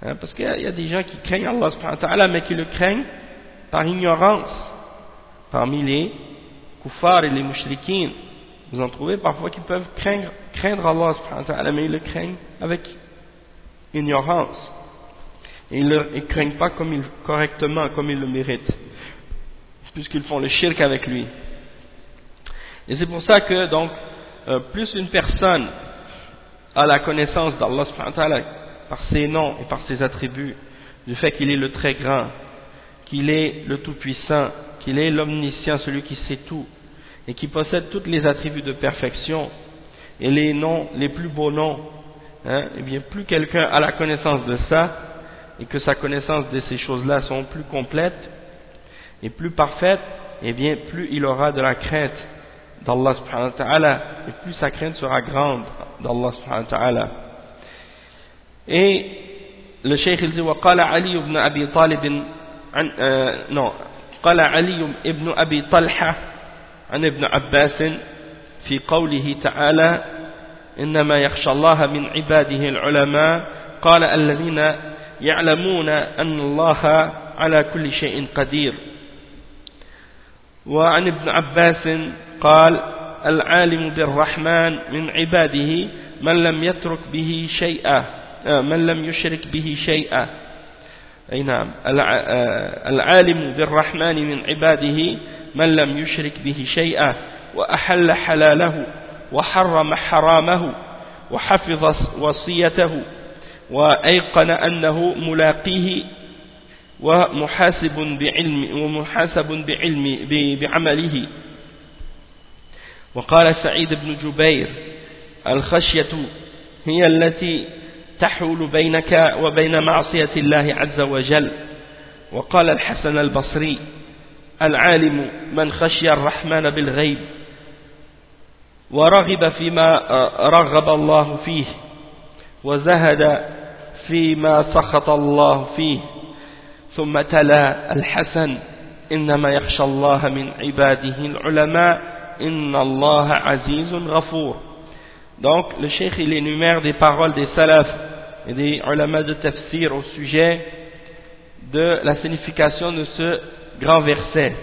Hein, parce qu'il y, a des gens qui craignent Allah mais qui le craignent par ignorance. Parmi les kuffars et les mushrikines, vous en trouvez parfois qui peuvent craindre, Allah mais ils le craignent avec ignorance. Et ils ne craignent pas comme correctement, comme ils le méritent, puisqu'ils font le shirk avec lui. Et c'est pour ça que, donc, euh, plus une personne a la connaissance d'Allah par ses noms et par ses attributs, du fait qu'il est le très grand, qu'il est le tout-puissant, qu'il est l'omniscient, celui qui sait tout, et qui possède tous les attributs de perfection, et les noms, les plus beaux noms, hein, et eh bien plus quelqu'un a la connaissance de ça, et que sa connaissance de ces choses-là sont plus complètes et plus parfaites, et eh bien plus il aura de la crainte d'Allah subhanahu wa ta'ala, et plus sa crainte sera grande d'Allah subhanahu wa ta'ala. Et le cheikh il dit وقال علي بن أبي طالب عن آه non قال علي بن أبي طلحة عن ابن عباس في قوله تعالى إنما يخشى الله من عباده العلماء قال الذين يعلمون أن الله على كل شيء قدير. وعن ابن عباس قال العالم بالرحمن من عباده من لم يترك به شيئا آه، من لم يشرك به شيئا. أي نعم. آه، العالم بالرحمن من عباده من لم يشرك به شيئا وأحل حلاله وحرم حرامه وحفظ وصيته وأيقن أنه ملاقيه ومحاسب بعلم ومحاسب بعلم بعمله. وقال سعيد بن جبير الخشية هي التي تحول بينك وبين معصية الله عز وجل. وقال الحسن البصري العالم من خشي الرحمن بالغيب ورغب فيما رغب الله فيه وزهد فيما سخط الله فيه. ثم تلا الحسن إنما يخشى الله من عباده العلماء إن الله عزيز غفور. Donc, le cheikh, il énumère des paroles des salafs et des ulama de tafsir au sujet de la signification de ce grand verset.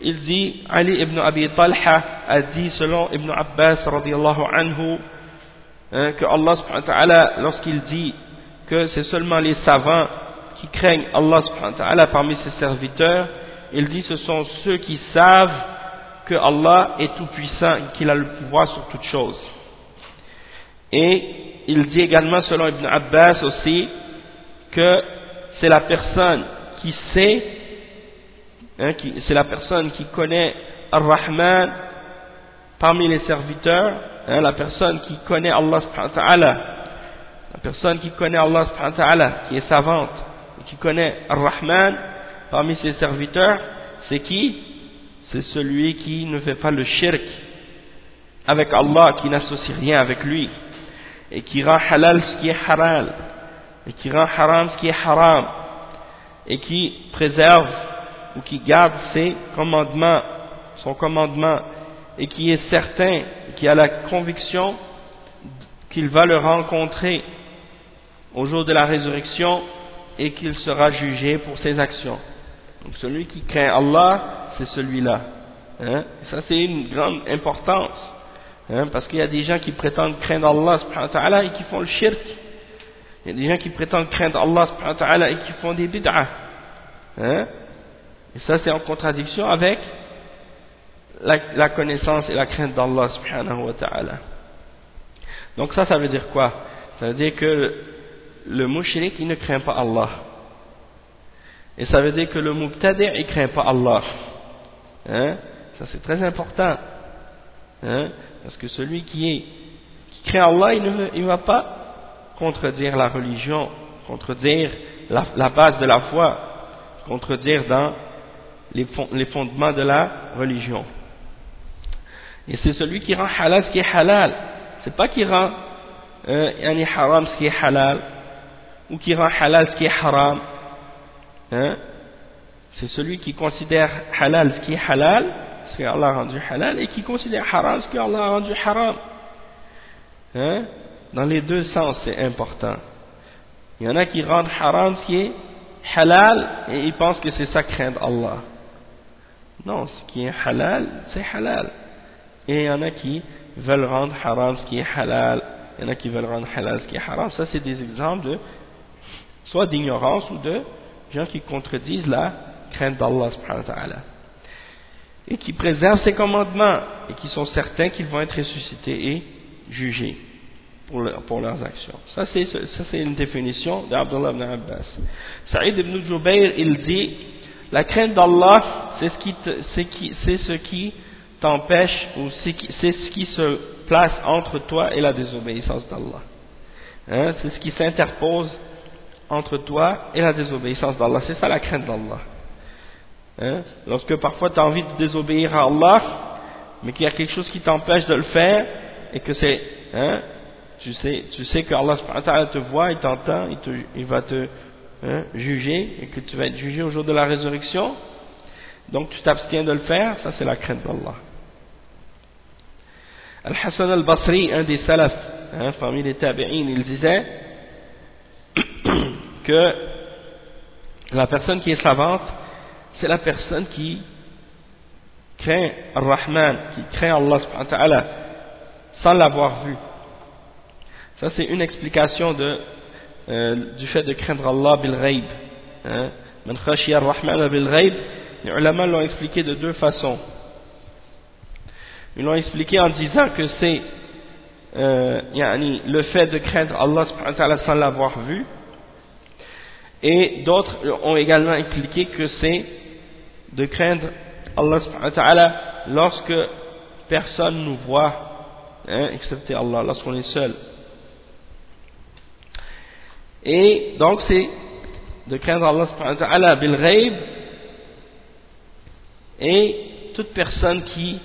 Il dit, Ali ibn Abi Talha a dit selon Ibn Abbas radiallahu anhu, hein, que Allah subhanahu wa lorsqu'il dit que c'est seulement les savants qui craignent Allah subhanahu wa ta'ala parmi ses serviteurs, il dit ce sont ceux qui savent que Allah est tout puissant et qu'il a le pouvoir sur toutes choses. Et il dit également selon Ibn Abbas aussi que c'est la personne qui sait, hein, c'est la personne qui connaît Ar-Rahman parmi les serviteurs, hein, la personne qui connaît Allah subhanahu la personne qui connaît Allah subhanahu qui est savante, et qui connaît Ar-Rahman parmi ses serviteurs, c'est qui? C'est celui qui ne fait pas le shirk avec Allah, qui n'associe rien avec lui et qui rend halal ce qui est halal, et qui rend haram ce qui est haram, et qui préserve ou qui garde ses commandements, son commandement, et qui est certain, qui a la conviction qu'il va le rencontrer au jour de la résurrection et qu'il sera jugé pour ses actions. Donc celui qui craint Allah, c'est celui-là. Hein? Ça c'est une grande importance. Hein, parce qu'il y a des gens qui prétendent craindre Allah et qui font le shirk. Il y a des gens qui prétendent craindre Allah et qui font des bid'ah. Hein? Et ça c'est en contradiction avec la, connaissance et la crainte d'Allah. Donc ça, ça veut dire quoi? Ça veut dire que le mushrik, il ne craint pas Allah. Et ça veut dire que le mubtadi' il craint pas Allah. Hein? Ça c'est très important. Hein? Parce que celui qui, est, qui craint Allah, il ne va pas contredire la religion, contredire la, base de la foi, contredire dans les, fondements de la religion. Et c'est celui qui rend halal ce qui est halal. C'est pas qui rend euh, haram ce qui est halal, ou qui rend halal ce qui est haram. Hein? C'est celui qui considère halal ce qui est halal, ce qu'Allah a rendu halal et qui considère haram ce qu'Allah a rendu haram. Hein? Dans les deux sens, c'est important. Il y en a qui rendent haram ce qui est halal et ils pensent que c'est ça craindre Allah. Non, ce qui est halal, c'est halal. Et il y en a qui veulent rendre haram ce qui est halal. Il y en a qui veulent rendre halal ce qui est haram. Ça, c'est des exemples de soit d'ignorance ou de gens qui contredisent la crainte d'Allah subhanahu wa ta'ala et qui préservent ses commandements et qui sont certains qu'ils vont être ressuscités et jugés pour, pour leurs actions. Ça c'est une définition d'Abdullah ibn Abbas. Saïd ibn Jubayr, il dit la crainte d'Allah, c'est ce qui, c'est ce qui t'empêche ou c'est ce qui se place entre toi et la désobéissance d'Allah. Hein, c'est ce qui s'interpose entre toi et la désobéissance d'Allah. C'est ça la crainte d'Allah. Hein? Lorsque parfois tu as envie de désobéir à Allah, mais qu'il y a quelque chose qui t'empêche de le faire, et que c'est, hein, tu sais, tu sais que Allah te voit, il t'entend, il, va te hein, juger, et que tu vas être jugé au jour de la résurrection, donc tu t'abstiens de le faire, ça c'est la crainte d'Allah. Al-Hassan al-Basri, un des salafs, hein, parmi les tabi'in, il disait que la personne qui est savante, c'est la personne qui craint Ar-Rahman, qui craint Allah sans l'avoir vu. Ça c'est une explication euh, du fait de craindre Allah bil ghaib. Hein. Man Ar-Rahman bil ghaib, les ulama l'ont expliqué de deux façons. Ils l'ont expliqué en disant que c'est euh, le fait de craindre Allah sans l'avoir vu. Et d'autres ont également expliqué que c'est de craindre Allah lorsque personne nous voit, hein, excepté Allah, lorsqu'on est seul. Et donc c'est de craindre Allah bil ghaib et toute personne qui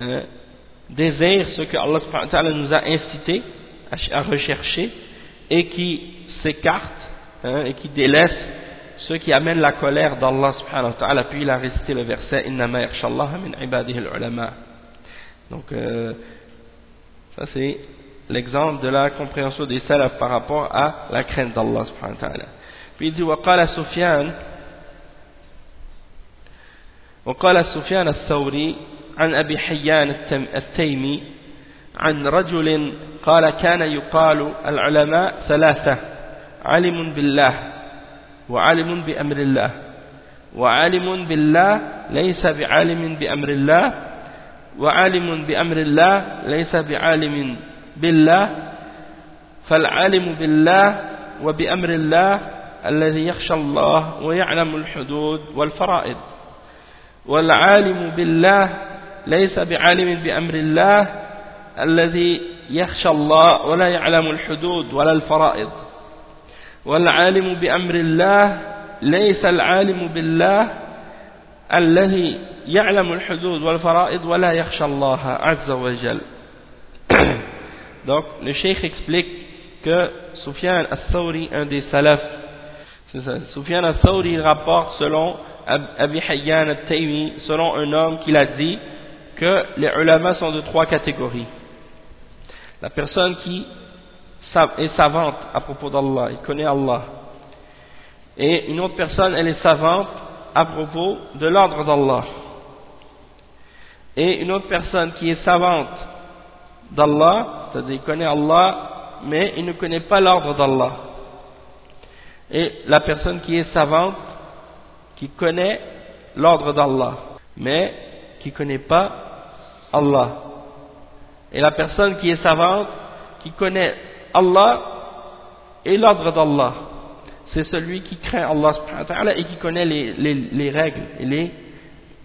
hein, désire ce que Allah nous a incité à, rechercher et qui s'écarte hein, et qui délaisse ce qui amène la colère d'Allah subhanahu wa ta'ala. Puis il a récité le verset Innama yakhshallaha min ibadihi al-ulama. Donc, euh, ça c'est l'exemple de la compréhension des salafs par rapport à la crainte d'Allah subhanahu wa ta'ala. Puis il dit وقال سفيان وقال سفيان الثوري عن أبي حيان التيمي عن رجل قال كان يقال العلماء ثلاثة علم بالله وعالم بأمر الله. وعالم بالله ليس بعالم بأمر الله. وعالم بأمر الله ليس بعالم بالله. فالعالم بالله وبأمر الله الذي يخشى الله ويعلم الحدود والفرائض. والعالم بالله ليس بعالم بأمر الله الذي يخشى الله ولا يعلم الحدود ولا الفرائض. والعالم بأمر الله ليس العالم بالله الذي يعلم الحدود والفرائض ولا يخشى الله عز وجل Donc, le cheikh explique que Soufiane al-Thawri, un des salafs, Soufiane al-Thawri rapporte selon Abi Hayyan al-Taymi, selon un homme qui a dit que les ulama sont de trois catégories. La personne qui est savante à propos d'Allah, il connaît Allah. Et une autre personne, elle est savante à propos de l'ordre d'Allah. Et une autre personne qui est savante d'Allah, c'est-à-dire il connaît Allah, mais il ne connaît pas l'ordre d'Allah. Et la personne qui est savante, qui connaît l'ordre d'Allah, mais qui ne connaît pas Allah. Et la personne qui est savante, qui connaît Allah et l'ordre d'Allah. C'est celui qui craint Allah et qui connaît les, les, les règles les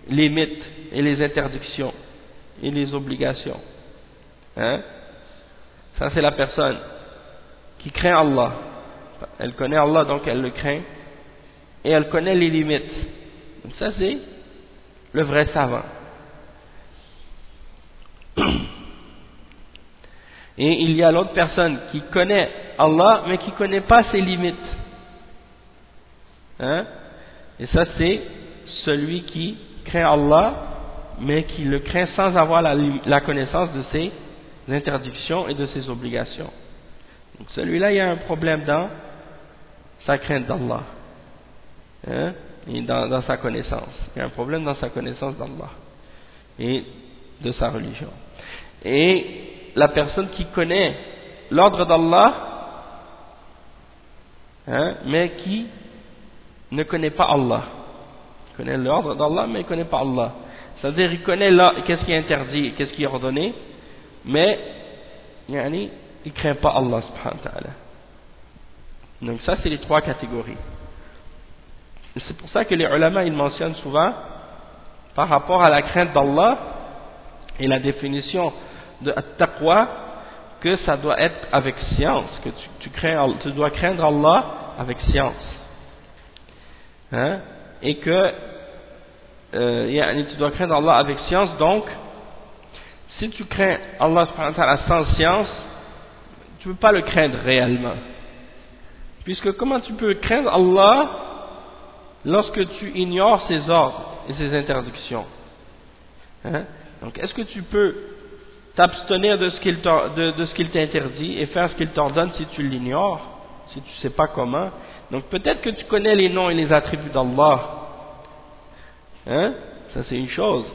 limites et les interdictions et les obligations. Hein? Ça c'est la personne qui craint Allah. Elle connaît Allah donc elle le craint et elle connaît les limites. Donc ça c'est le vrai savant. Et il y a l'autre personne qui connaît Allah, mais qui ne connaît pas ses limites. Hein? Et ça, c'est celui qui craint Allah, mais qui le craint sans avoir la, connaissance de ses interdictions et de ses obligations. Donc celui-là, il y a un problème dans sa crainte d'Allah. Hein? Et dans, dans sa connaissance. Il y a un problème dans sa connaissance d'Allah. Et de sa religion. Et la personne qui connaît l'ordre d'Allah, hein, mais qui ne connaît pas Allah. Il connaît l'ordre d'Allah, mais il ne connaît pas Allah. C'est-à-dire, il connaît qu'est-ce qui est interdit qu'est-ce qui est ordonné, mais il ne craint pas Allah. Donc ça, c'est les trois catégories. C'est pour ça que les ulama, ils mentionnent souvent, par rapport à la crainte d'Allah et la définition de taqwa que ça doit être avec science, que tu, dois craindre Allah avec science. Hein? Et que euh, tu dois craindre Allah avec science, donc si tu crains Allah sans science, tu ne peux pas le craindre réellement. Puisque comment tu peux craindre Allah lorsque tu ignores ses ordres et ses interdictions? Hein? Donc est-ce que tu peux t'abstenir de ce qu'il t'interdit et faire ce qu'il t'ordonne si tu l'ignores, si tu ne sais pas comment. Donc peut-être que tu connais les noms et les attributs d'Allah. Hein? ça c'est une chose.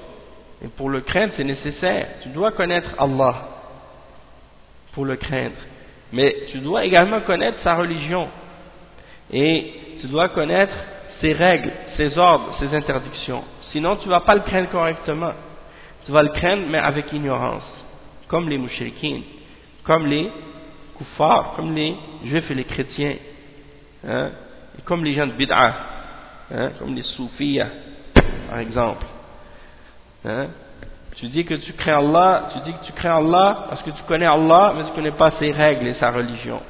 Et pour le craindre, c'est nécessaire. Tu dois connaître Allah pour le craindre. Mais tu dois également connaître sa religion. Et tu dois connaître ses règles, ses ordres, ses interdictions. Sinon, tu ne vas pas le craindre correctement. Tu vas le craindre, mais avec ignorance. Comme les mouchriquines, comme les kuffars, comme les juifs et les chrétiens. Hein, et comme les gens de bid'a, hein, comme les soufis, par exemple. Hein, tu dis que tu crains Allah, tu dis que tu crains Allah parce que tu connais Allah, mais tu ne connais pas ses règles et sa religion.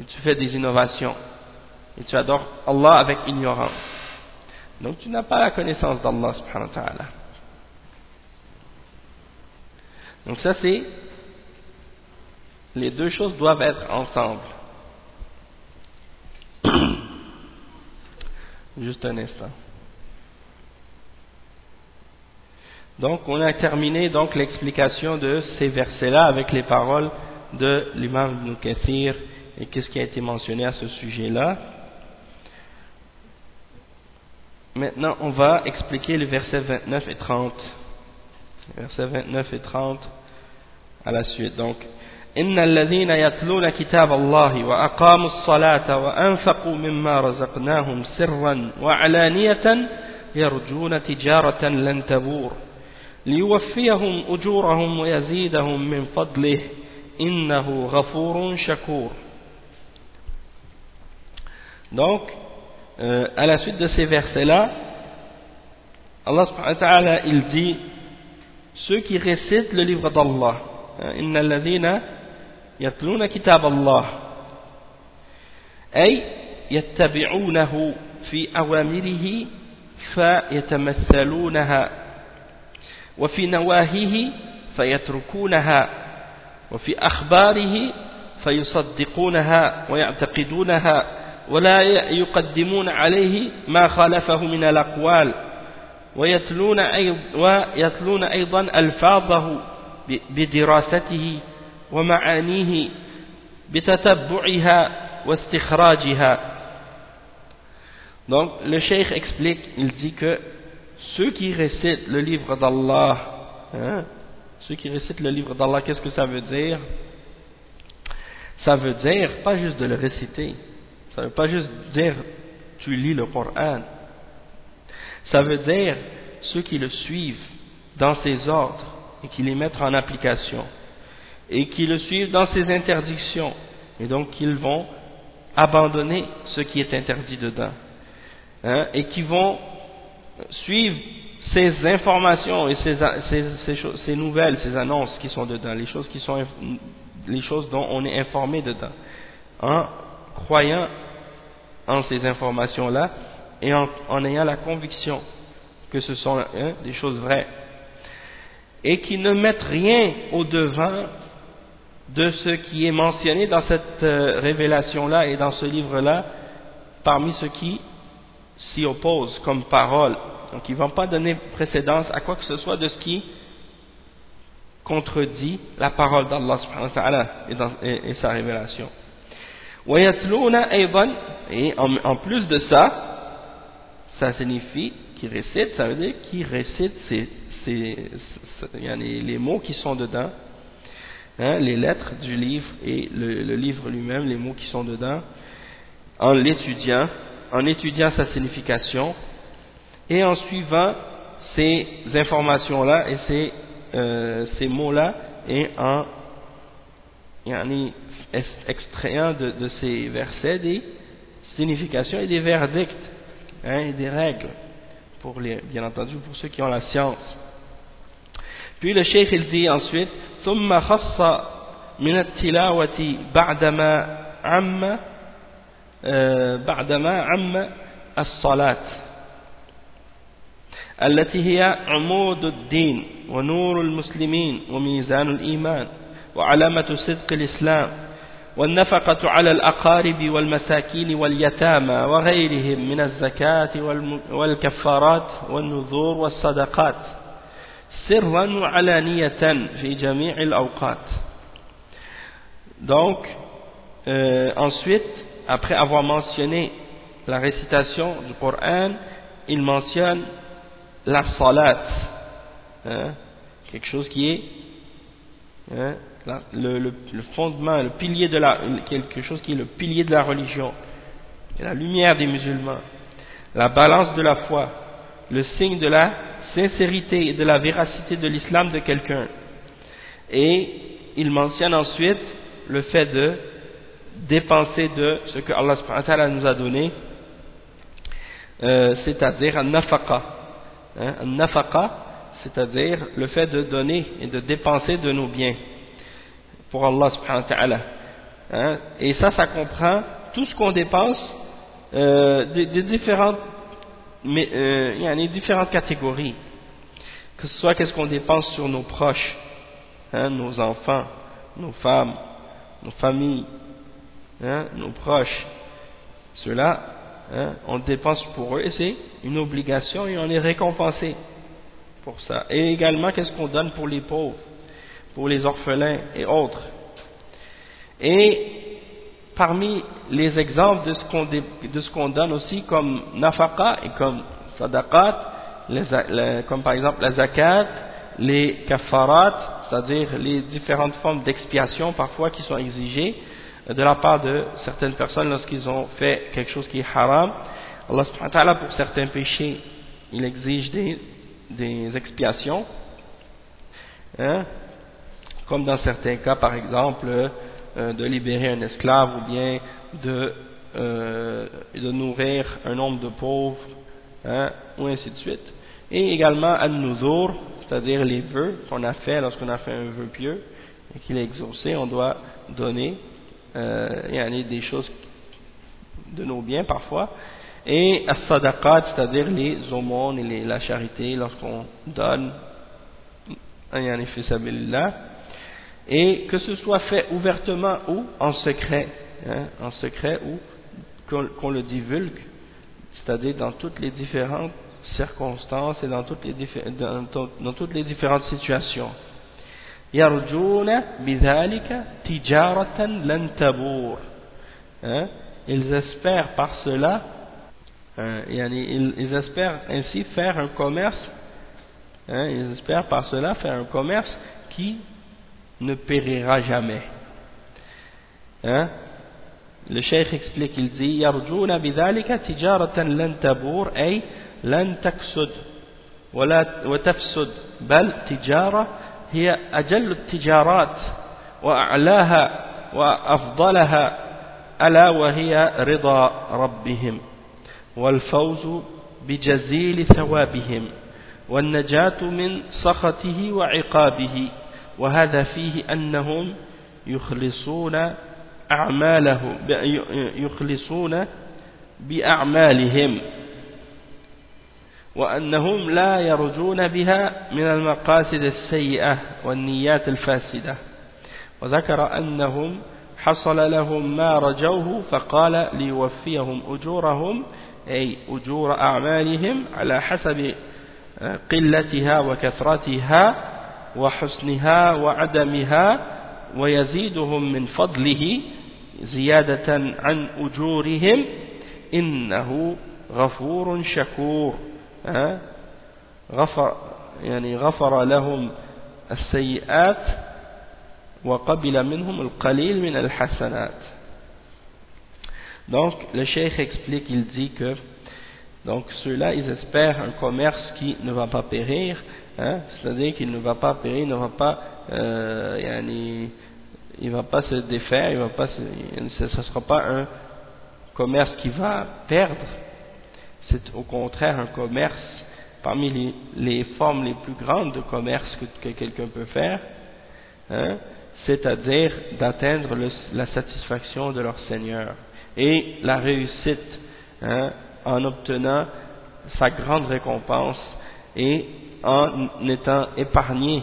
Et tu fais des innovations. Et tu adores Allah avec ignorance. Donc tu n'as pas la connaissance d'Allah subhanahu wa ta'ala. Donc ça c'est, les deux choses doivent être ensemble. Juste un instant. Donc on a terminé donc l'explication de ces versets-là avec les paroles de l'imam Ibn et qu'est-ce qui a été mentionné à ce sujet-là. Maintenant on va expliquer les versets 29 et 30. Versets 29 et 30 à la suite. Donc إن الذين يتلون كتاب الله وأقاموا الصلاة وأنفقوا مما رزقناهم سرا وعلانية يرجون تجارة لن تبور ليوفيهم أجورهم ويزيدهم من فضله إنه غفور شكور Donc, euh, à la suite de ces versets-là, Allah subhanahu wa ta'ala, il dit, ceux qui récitent le livre d'Allah, إن الذين يتلون كتاب الله أي يتبعونه في أوامره فيتمثلونها وفي نواهيه فيتركونها وفي أخباره فيصدقونها ويعتقدونها ولا يقدمون عليه ما خالفه من الأقوال ويتلون ويتلون أيضا ألفاظه بدراسته ومعانيه بتتبعها واستخراجها Donc le cheikh explique, il dit que ceux qui récitent le livre d'Allah, hein, ceux qui récitent le livre d'Allah, qu'est-ce que ça veut dire Ça veut dire pas juste de le réciter, ça veut pas juste dire tu lis le Coran, ça veut dire ceux qui le suivent dans ses ordres et qui les mettent en application. Et qui le suivent dans ses interdictions. Et donc qu'ils vont abandonner ce qui est interdit dedans. Hein, et qui vont suivre ces informations et ces, ces, nouvelles, ces annonces qui sont dedans, les choses, qui sont, les choses dont on est informé dedans, en croyant en ces informations-là et en, ayant la conviction que ce sont hein, des choses vraies et qui ne mettent rien au devant de ce qui est mentionné dans cette euh, révélation-là et dans ce livre-là parmi ceux qui s'y opposent comme parole. Donc ils ne vont pas donner précédence à quoi que ce soit de ce qui contredit la parole d'Allah subhanahu wa ta'ala et, et, sa révélation. Et en, plus de ça, ça signifie qu'ils récitent, ça veut dire qu'ils récitent ces, ces, les, les mots qui sont dedans, hein, les lettres du livre et le, livre lui-même, les mots qui sont dedans, en l'étudiant, en étudiant sa signification et en suivant ces informations-là et ces, euh, ces mots-là et en extrayant de, de, ces versets des significations et des verdicts hein, et des règles pour les, bien entendu pour ceux qui ont la science puis le cheikh il dit ensuite ثم خص من التلاوة بعدما عم بعدما عم الصلاة التي هي عمود الدين ونور المسلمين وميزان الإيمان وعلامة صدق الإسلام والنفقة على الأقارب والمساكين واليتامى وغيرهم من الزكاة والكفارات والنذور والصدقات سرا وعلانية في جميع الأوقات Donc, euh, ensuite, après avoir mentionné la récitation du Coran, il mentionne la salat, hein, quelque chose qui est hein, le, fondement, le pilier de la, quelque chose qui est le pilier de la religion, la lumière des musulmans, la balance de la foi, le signe de la sincérité et de la véracité de l'islam de quelqu'un. Et il mentionne ensuite le fait de dépenser de ce que Allah nous a donné, euh, c'est-à-dire un nafaqa. Hein, un nafaqa, c'est-à-dire le fait de donner et de dépenser de nos biens pour Allah subhanahu wa ta'ala. Hein, et ça, ça comprend tout ce qu'on dépense euh, des, différentes, mais, il y a différentes catégories. Que ce soit qu'est-ce qu'on dépense sur nos proches, hein, nos enfants, nos femmes, nos familles, hein, nos proches. Cela, on dépense pour eux et c'est une obligation et on est récompensé pour ça. Et également, qu'est-ce qu'on donne pour les pauvres, pour les orphelins et autres. Et parmi les exemples de ce qu'on donne aussi comme nafaqa et comme sadaqat, comme par exemple la zakat, les kafarat, c'est-à-dire les différentes formes d'expiation parfois qui sont exigées de la part de certaines personnes lorsqu'ils ont fait quelque chose qui est haram. Allah subhanahu wa ta'ala pour certains péchés, il exige des, des expiations, hein, comme dans certains cas par exemple euh, de libérer un esclave ou bien de, euh, de nourrir un nombre de pauvres, hein, ou ainsi de suite. Et également an-nuzur, c'est-à-dire les vœux qu'on a fait lorsqu'on a fait un vœu pieux et qu'il est exaucé, on doit donner euh, des choses de nos biens parfois. Et as-sadaqat, c'est-à-dire les aumônes et la charité lorsqu'on donne, et que ce soit fait ouvertement ou en secret, hein, en secret ou qu'on le divulgue, c'est-à-dire dans toutes les différentes circonstances et dans toutes les, dans, dans toutes les différentes situations. يرجون بذلك تجارة لن تبور hein? ils espèrent par cela hein, ils, ils espèrent ainsi faire un commerce hein, ils espèrent par cela faire un commerce qui ne périra jamais hein? le cheikh explique il dit يرجون بذلك تجارة لن تبور أي لن تكسد ولا وتفسد بل تجارة هي أجل التجارات وأعلاها وأفضلها ألا وهي رضا ربهم والفوز بجزيل ثوابهم والنجاة من سخطه وعقابه وهذا فيه أنهم يخلصون أعمالهم يخلصون بأعمالهم وأنهم لا يرجون بها من المقاصد السيئة والنيات الفاسدة. وذكر أنهم حصل لهم ما رجوه فقال ليوفيهم أجورهم أي أجور أعمالهم على حسب قلتها وكثرتها وحسنها وعدمها ويزيدهم من فضله زيادة عن أجورهم إنه غفور شكور. غفر يعني غفر لهم السيئات وقبل منهم القليل من الحسنات. Donc le cheikh explique il dit que donc ceux-là ils espèrent un commerce qui ne va pas périr hein, c'est-à-dire qu'il ne va pas périr il ne va pas euh, yani, il va pas se défaire il va pas se, ça sera pas un commerce qui va perdre. C'est au contraire un commerce parmi les, formes les plus grandes de commerce que, quelqu'un peut faire, hein, c'est-à-dire d'atteindre la satisfaction de leur Seigneur et la réussite hein, en obtenant sa grande récompense et en étant épargné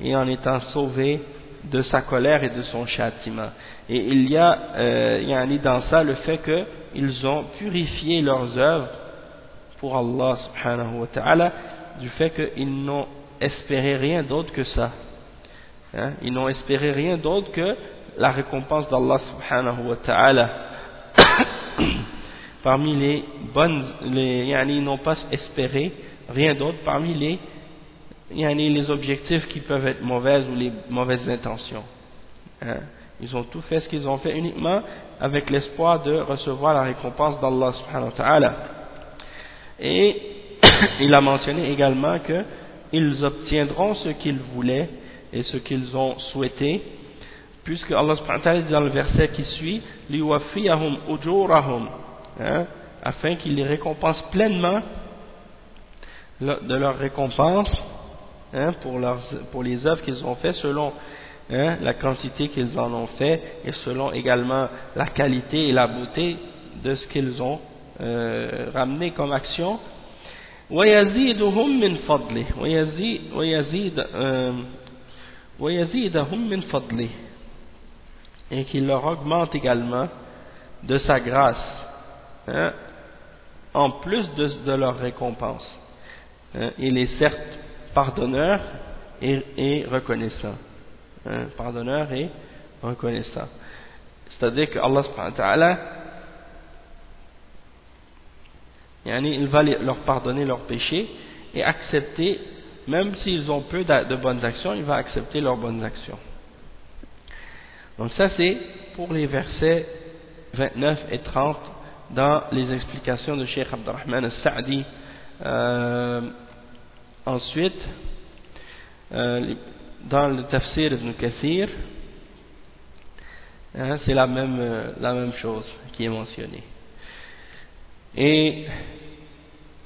et en étant sauvé de sa colère et de son châtiment. Et il y a, euh, il y dans ça le fait qu'ils ont purifié leurs œuvres pour Allah subhanahu wa ta'ala du fait qu'ils n'ont espéré rien d'autre que ça. Hein? Ils n'ont espéré rien d'autre que la récompense d'Allah subhanahu wa ta'ala. Parmi les bonnes, les, ils n'ont pas espéré rien d'autre parmi les, les objectifs qui peuvent être mauvaises ou les mauvaises intentions. Hein. Ils ont tout fait ce qu'ils ont fait uniquement avec l'espoir de recevoir la récompense d'Allah subhanahu wa ta'ala. Et il a mentionné également qu'ils obtiendront ce qu'ils voulaient et ce qu'ils ont souhaité, puisque Allah subhanahu wa ta'ala dit dans le verset qui suit, hein, afin qu'il les récompense pleinement de leur récompense hein, pour, leurs, pour, les œuvres qu'ils ont faites selon hein, la quantité qu'ils en ont fait et selon également la qualité et la beauté de ce qu'ils ont euh, ramené comme action. Euh, et qu'il leur augmente également de sa grâce hein, en plus de, de leur récompense hein, il est certes pardonneur et, reconnaissant un pardonneur et reconnaissant. C'est-à-dire que Allah ta'ala, il va leur pardonner leurs péchés et accepter, même s'ils ont peu de bonnes actions, il va accepter leurs bonnes actions. Donc ça c'est pour les versets 29 et 30 dans les explications de Sheikh Abdurrahman al-Sa'di. Euh, ensuite, euh, dans le tafsir ibn Kathir, hein, c'est la même, euh, la même chose qui est mentionnée. Et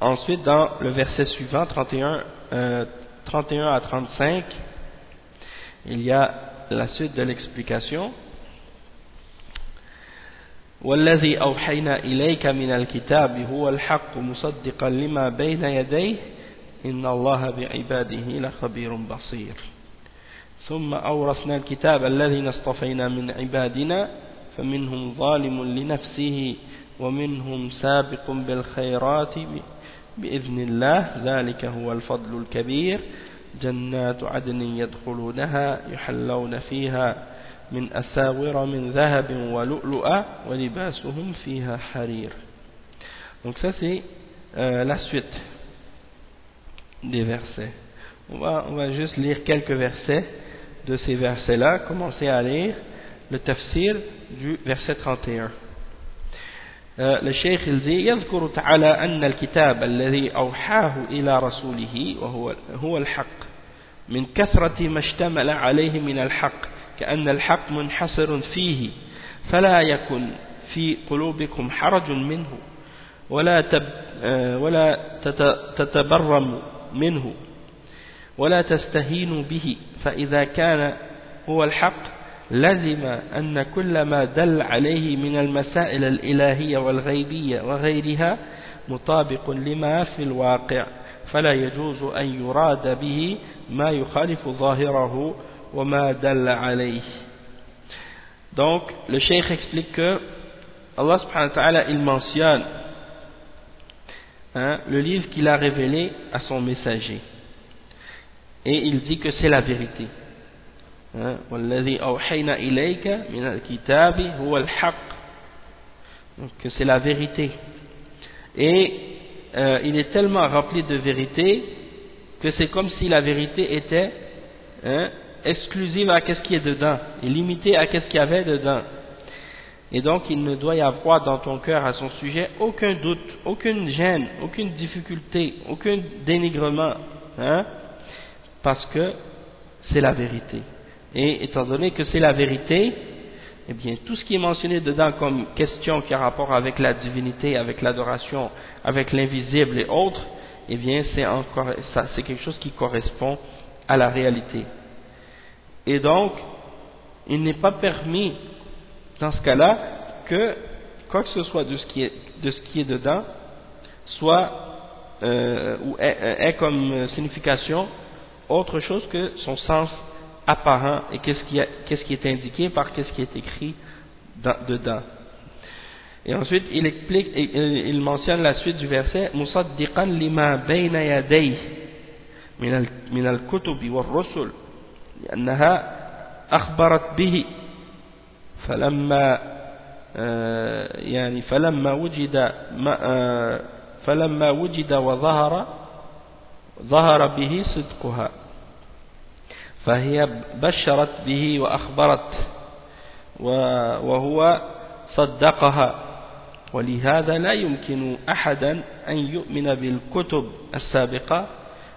ensuite, dans le verset suivant, 31, 31 euh, à 35, il y a la suite de l'explication. والذي أوحينا إليك من الكتاب هو الحق مصدقا لما بين يديه إن الله بعباده لخبير بصير. ثم أورثنا الكتاب الذي اصطفينا من عبادنا فمنهم ظالم لنفسه ومنهم سابق بالخيرات بإذن الله. ذلك هو الفضل الكبير. جنات عدن يدخلونها يحلون فيها من أساور من ذهب ولؤلؤا ولباسهم فيها حرير Donc ça c'est euh, la suite des versets. On va, on va juste lire quelques versets de ces versets-là, commencez à lire le tafsir du verset 31. le Cheikh il dit يذكر تعالى أن الكتاب الذي أوحاه إلى رسوله وهو هو الحق من كثرة ما اشتمل عليه من الحق كأن الحق منحصر فيه فلا يكن في قلوبكم حرج منه ولا تب ولا تتبرم منه ولا تستهينوا به فإذا كان هو الحق لزم أن كل ما دل عليه من المسائل الإلهية والغيبية وغيرها مطابق لما في الواقع فلا يجوز أن يراد به ما يخالف ظاهره وما دل عليه Donc, le cheikh explique que Allah subhanahu wa ta'ala, il mentionne hein, le livre qu'il a révélé à son messager. et il dit que c'est la vérité hein? que c'est la vérité et euh, il est tellement rempli de vérité que c'est comme si la vérité était hein, exclusive à ce qui est dedans et limitée à ce qu'il y avait dedans et donc il ne doit y avoir dans ton cœur à son sujet aucun doute, aucune gêne, aucune difficulté, aucun dénigrement hein parce que c'est la vérité. Et étant donné que c'est la vérité, eh bien, tout ce qui est mentionné dedans comme question qui a rapport avec la divinité, avec l'adoration, avec l'invisible et autres, eh bien, c'est quelque chose qui correspond à la réalité. Et donc, il n'est pas permis, dans ce cas-là, que quoi que ce soit de ce qui est, de ce qui est dedans soit euh, ou ait, comme signification autre chose que son sens apparent et qu'est-ce qui, qu qui, est indiqué par qu'est-ce qui est écrit dedans. Et ensuite, il explique, il mentionne la suite du verset «» لأنها أخبرت به. فلما يعني فلما وجد فلما وجد وظهر ظهر به صدقها. فهي بشرت به وأخبرت وهو صدقها. ولهذا لا يمكن أحدا أن يؤمن بالكتب السابقة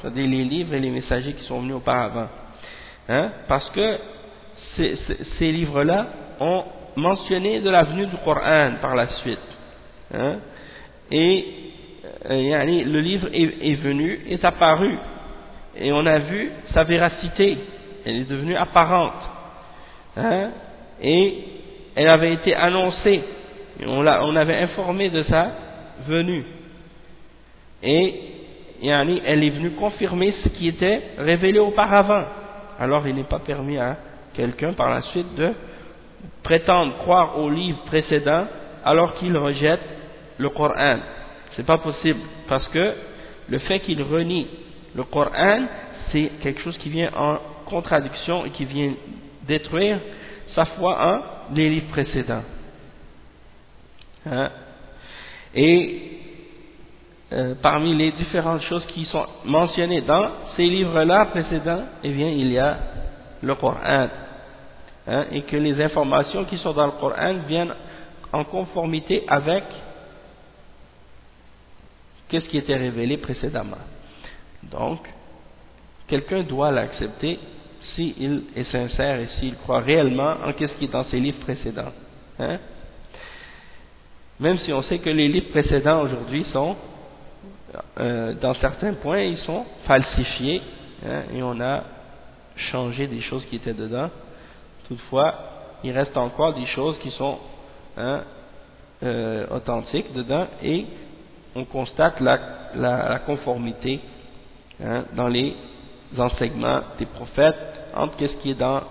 c'est-à-dire les livres et les messagers qui sont venus auparavant. Hein, parce que ces, livres-là ont mentionné de la venue du Coran par la suite. Hein, et euh, le livre est, est, venu, est apparu, et on a vu sa véracité, elle est devenue apparente. Hein, et elle avait été annoncée, on, on avait informé de sa venue. Et yani, elle est venue confirmer ce qui était révélé auparavant. Alors il n'est pas permis à quelqu'un par la suite de prétendre croire au livre précédent alors qu'il rejette le Coran. C'est pas possible parce que le fait qu'il renie le Coran, c'est quelque chose qui vient en contradiction et qui vient détruire sa foi en les livres précédents. Hein? Et euh, parmi les différentes choses qui sont mentionnées dans ces livres-là précédents, eh bien, il y a le Coran. Hein, et que les informations qui sont dans le Coran viennent en conformité avec ce qui était révélé précédemment. Donc, quelqu'un doit l'accepter s'il est sincère et s'il croit réellement en ce qui est dans ses livres précédents. Hein? Même si on sait que les livres précédents aujourd'hui sont, euh, dans certains points, ils sont falsifiés hein, et on a changé des choses qui étaient dedans. Toutefois, il reste encore des choses qui sont hein, euh, authentiques dedans et on constate la, conformité hein, dans les enseignements des prophètes entre ce qui est dans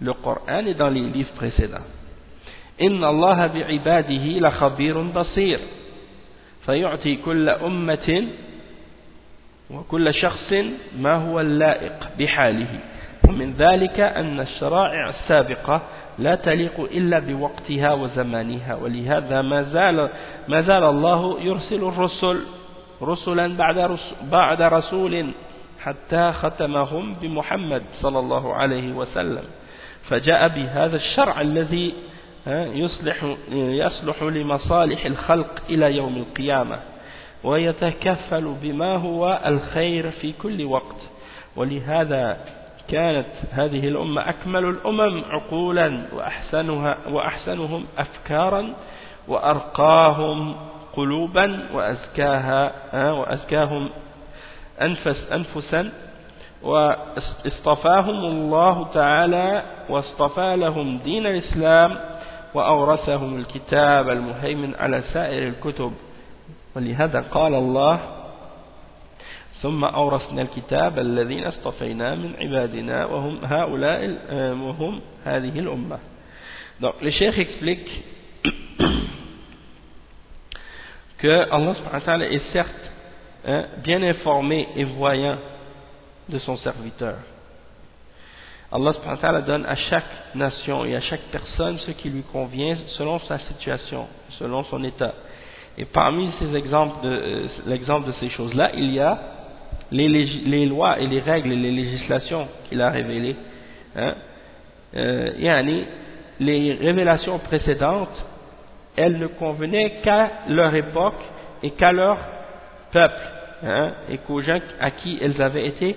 le Coran et dans les livres précédents. « Inna Allah bi ibadihi la khabirun basir » فيعطي كل أمة وكل شخص ما هو اللائق بحاله. ومن ذلك أن الشرائع السابقة لا تليق إلا بوقتها وزمانها ولهذا ما زال, ما زال الله يرسل الرسل رسلا بعد, بعد رسول حتى ختمهم بمحمد صلى الله عليه وسلم. فجاء بهذا الشرع الذي يصلح, يصلح لمصالح الخلق إلى يوم القيامة ويتكفل بما هو الخير في كل وقت. ولهذا كانت هذه الأمة أكمل الأمم عقولا وأحسنها وأحسنهم أفكارا وأرقاهم قلوبا وأزكاها وأزكاهم أنفس أنفسا. واصطفاهم الله تعالى واصطفى لهم دين الإسلام وأورثهم الكتاب المهيمن على سائر الكتب ولهذا قال الله ثم أورثنا الكتاب الذين اصطفينا من عبادنا وهم هؤلاء وهم هذه الأمة Donc le cheikh explique que Allah subhanahu est certes hein, bien informé et voyant de son serviteur. Allah subhanahu wa ta'ala donne à chaque nation et à chaque personne ce qui lui convient selon sa situation, selon son état. Et parmi ces exemples de, euh, l'exemple de ces choses-là, il y a les, lois et les règles et les législations qu'il a révélées. Hein. Euh, les révélations précédentes, elles ne convenaient qu'à leur époque et qu'à leur peuple, hein, et qu'aux gens à qui elles avaient été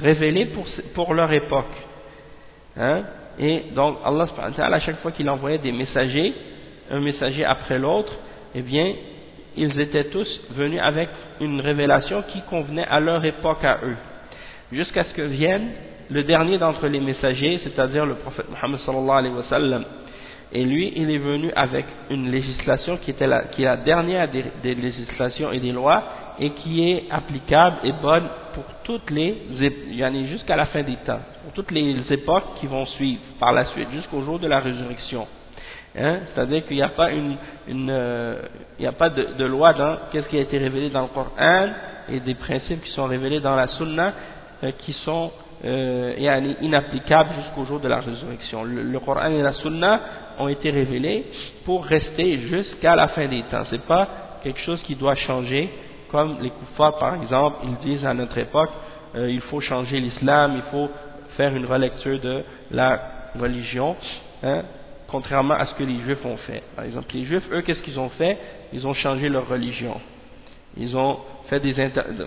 révélées pour leur époque. Hein? Et donc Allah à chaque fois qu'il envoyait des messagers, un messager après l'autre, eh bien, ils étaient tous venus avec une révélation qui convenait à leur époque à eux. Jusqu'à ce que vienne le dernier d'entre les messagers, c'est-à-dire le prophète Muhammad sallallahu alayhi wa sallam, Et lui, il est venu avec une législation qui, était la, qui est la dernière des, des législations et des lois et qui est applicable et bonne pour toutes les, jusqu'à la fin des temps, pour toutes les époques qui vont suivre par la suite, jusqu'au jour de la résurrection. Hein? C'est-à-dire qu'il n'y a pas une, une euh, il n'y a pas de, de loi dans qu'est-ce qui a été révélé dans le Coran et des principes qui sont révélés dans la Sunna euh, qui sont euh, inapplicables jusqu'au jour de la résurrection. Le, Coran et la Sunna ont été révélés pour rester jusqu'à la fin des temps. C'est pas quelque chose qui doit changer comme les koufars par exemple, ils disent à notre époque, euh, il faut changer l'islam, il faut faire une relecture de la religion, hein, contrairement à ce que les juifs ont fait. Par exemple, les juifs, eux, qu'est-ce qu'ils ont fait? Ils ont changé leur religion. Ils ont fait des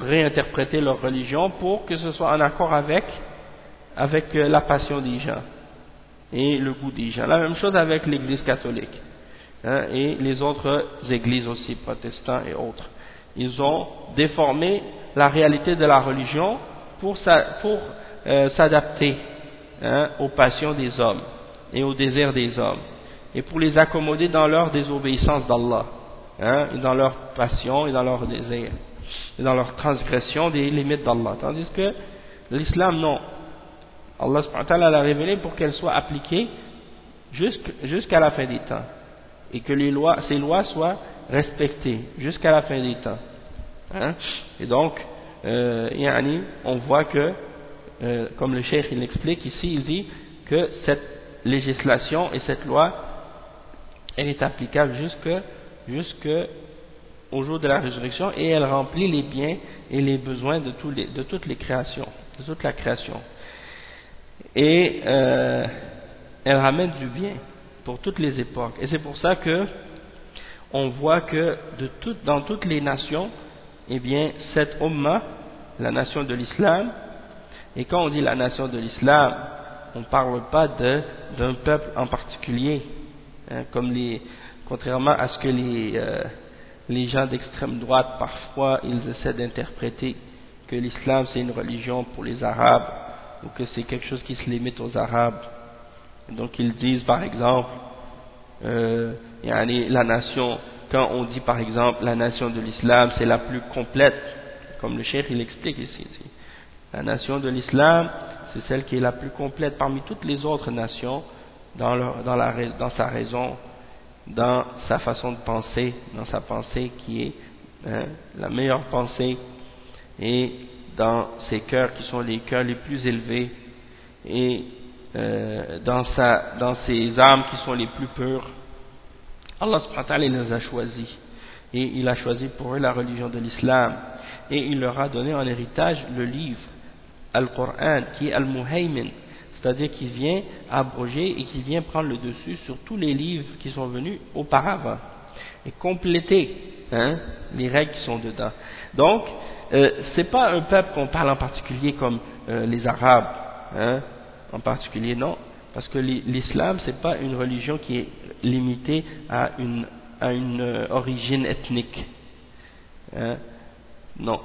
réinterpréter leur religion pour que ce soit en accord avec, avec euh, la passion des gens et le goût des gens. La même chose avec l'église catholique hein, et les autres églises aussi, protestants et autres ils ont déformé la réalité de la religion pour, euh, s'adapter hein, aux passions des hommes et aux désirs des hommes et pour les accommoder dans leur désobéissance d'Allah hein, dans leur passion et dans leurs désirs et dans leur transgression des limites d'Allah tandis que l'islam non Allah l'a révélé pour qu'elle soit appliquée jusqu'à la fin des temps et que ces lois soient respecté jusqu'à la fin des temps. Hein? Et donc, euh, on voit que, euh, comme le cheikh il explique ici, il dit que cette législation et cette loi, elle est applicable jusque, jusque au jour de la résurrection et elle remplit les biens et les besoins de toutes les créations, de toute la création. Et euh, elle ramène du bien pour toutes les époques. Et c'est pour ça que on voit que dans toutes les nations, eh bien, cette Ummah, la nation de l'islam, et quand on dit la nation de l'islam, on ne parle pas d'un peuple en particulier, hein, comme les, contrairement à ce que les, euh, les gens d'extrême droite, parfois, ils essaient d'interpréter que l'islam c'est une religion pour les Arabes, ou que c'est quelque chose qui se limite aux Arabes. Donc ils disent par exemple, euh, la nation, quand on dit par exemple la nation de l'islam c'est la plus complète, comme le cheikh il explique ici, la nation de l'islam c'est celle qui est la plus complète parmi toutes les autres nations dans sa raison, dans sa façon de penser, dans sa pensée qui est hein, la meilleure pensée et dans ses cœurs qui sont les cœurs les plus élevés et euh, dans, sa, dans ses âmes qui sont les plus pures. Allah subhanahu wa les a choisis. Et il a choisi pour eux la religion de l'islam. Et il leur a donné en héritage le livre Al-Qur'an qui est Al-Muhaymin c'est-à-dire qui vient abroger et qui vient prendre le dessus sur tous les livres qui sont venus auparavant et compléter hein, les règles qui sont dedans donc euh, c'est pas un peuple qu'on parle en particulier comme euh, les Arabes hein, en particulier, non, parce que l'islam, ce n'est pas une religion qui est limitée à une, à une euh, origine ethnique. Hein? Non.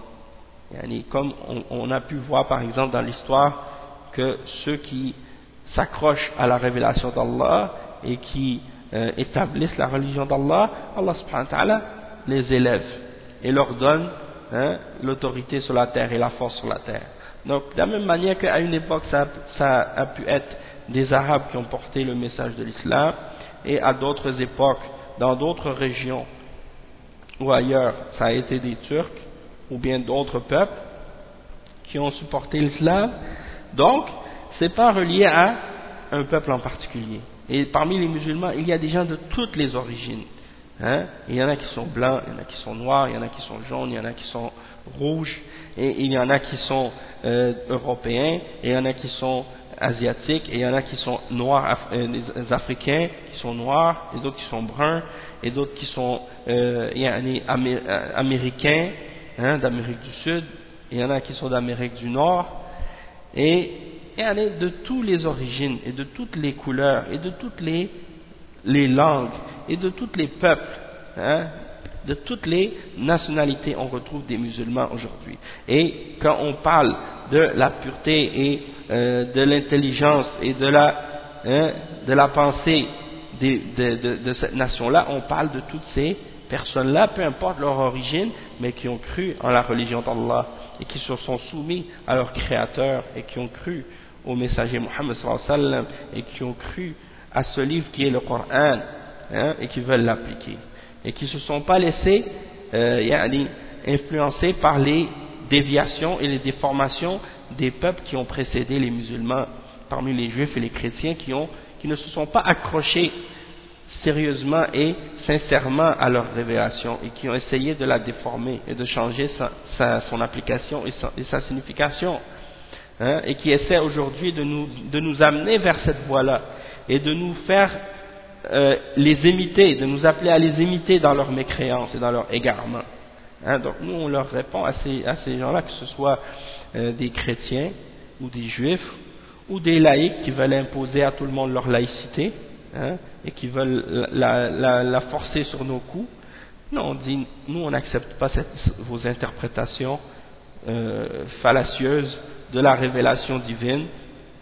Comme on, a pu voir par exemple dans l'histoire que ceux qui s'accrochent à la révélation d'Allah et qui euh, établissent la religion d'Allah, Allah subhanahu wa ta'ala les élève et leur donne hein, l'autorité sur la terre et la force sur la terre. Donc, de la même manière qu'à une époque, ça, a pu être des Arabes qui ont porté le message de l'islam, et à d'autres époques, dans d'autres régions ou ailleurs, ça a été des Turcs, ou bien d'autres peuples qui ont supporté l'islam. Donc, ce n'est pas relié à un peuple en particulier. Et parmi les musulmans, il y a des gens de toutes les origines. Hein? Il y en a qui sont blancs, il y en a qui sont noirs, il y en a qui sont jaunes, il y en a qui sont rouges, et il y en a qui sont euh, européens, et il y en a qui sont asiatiques, et il y en a qui sont noirs, euh, des africains qui sont noirs, et d'autres qui sont bruns, et d'autres qui sont euh, euh américains, hein, d'Amérique du Sud, il y en a qui sont d'Amérique du Nord, et en a de toutes les origines, et de toutes les couleurs, et de toutes les, langues, et de tous les peuples, hein, de toutes les nationalités, on retrouve des musulmans aujourd'hui. Et quand on parle de la pureté et euh, de l'intelligence et de la, hein, de la pensée de, cette nation-là, on parle de toutes ces personnes-là, peu importe leur origine, mais qui ont cru en la religion d'Allah et qui se sont soumis à leur Créateur et qui ont cru au messager Muhammad sallam et qui ont cru à ce livre qui est le Coran hein, et qui veulent l'appliquer. Et qui ne se sont pas laissés euh, influencer par les déviations et les déformations des peuples qui ont précédé les musulmans parmi les juifs et les chrétiens qui, ont, qui ne se sont pas accrochés sérieusement et sincèrement à leur révélation et qui ont essayé de la déformer et de changer sa, son application et sa, signification hein, et qui essaient aujourd'hui de nous, de nous amener vers cette voie-là et de nous faire euh, les imiter, de nous appeler à les imiter dans leur mécréance et dans leur égarement. Hein, donc nous on leur répond à ces, à ces gens-là, que ce soit euh, des chrétiens ou des juifs ou des laïcs qui veulent imposer à tout le monde leur laïcité hein, et qui veulent la, forcer sur nos coups. Non, on dit, nous on n'accepte pas vos interprétations euh, fallacieuses de la révélation divine.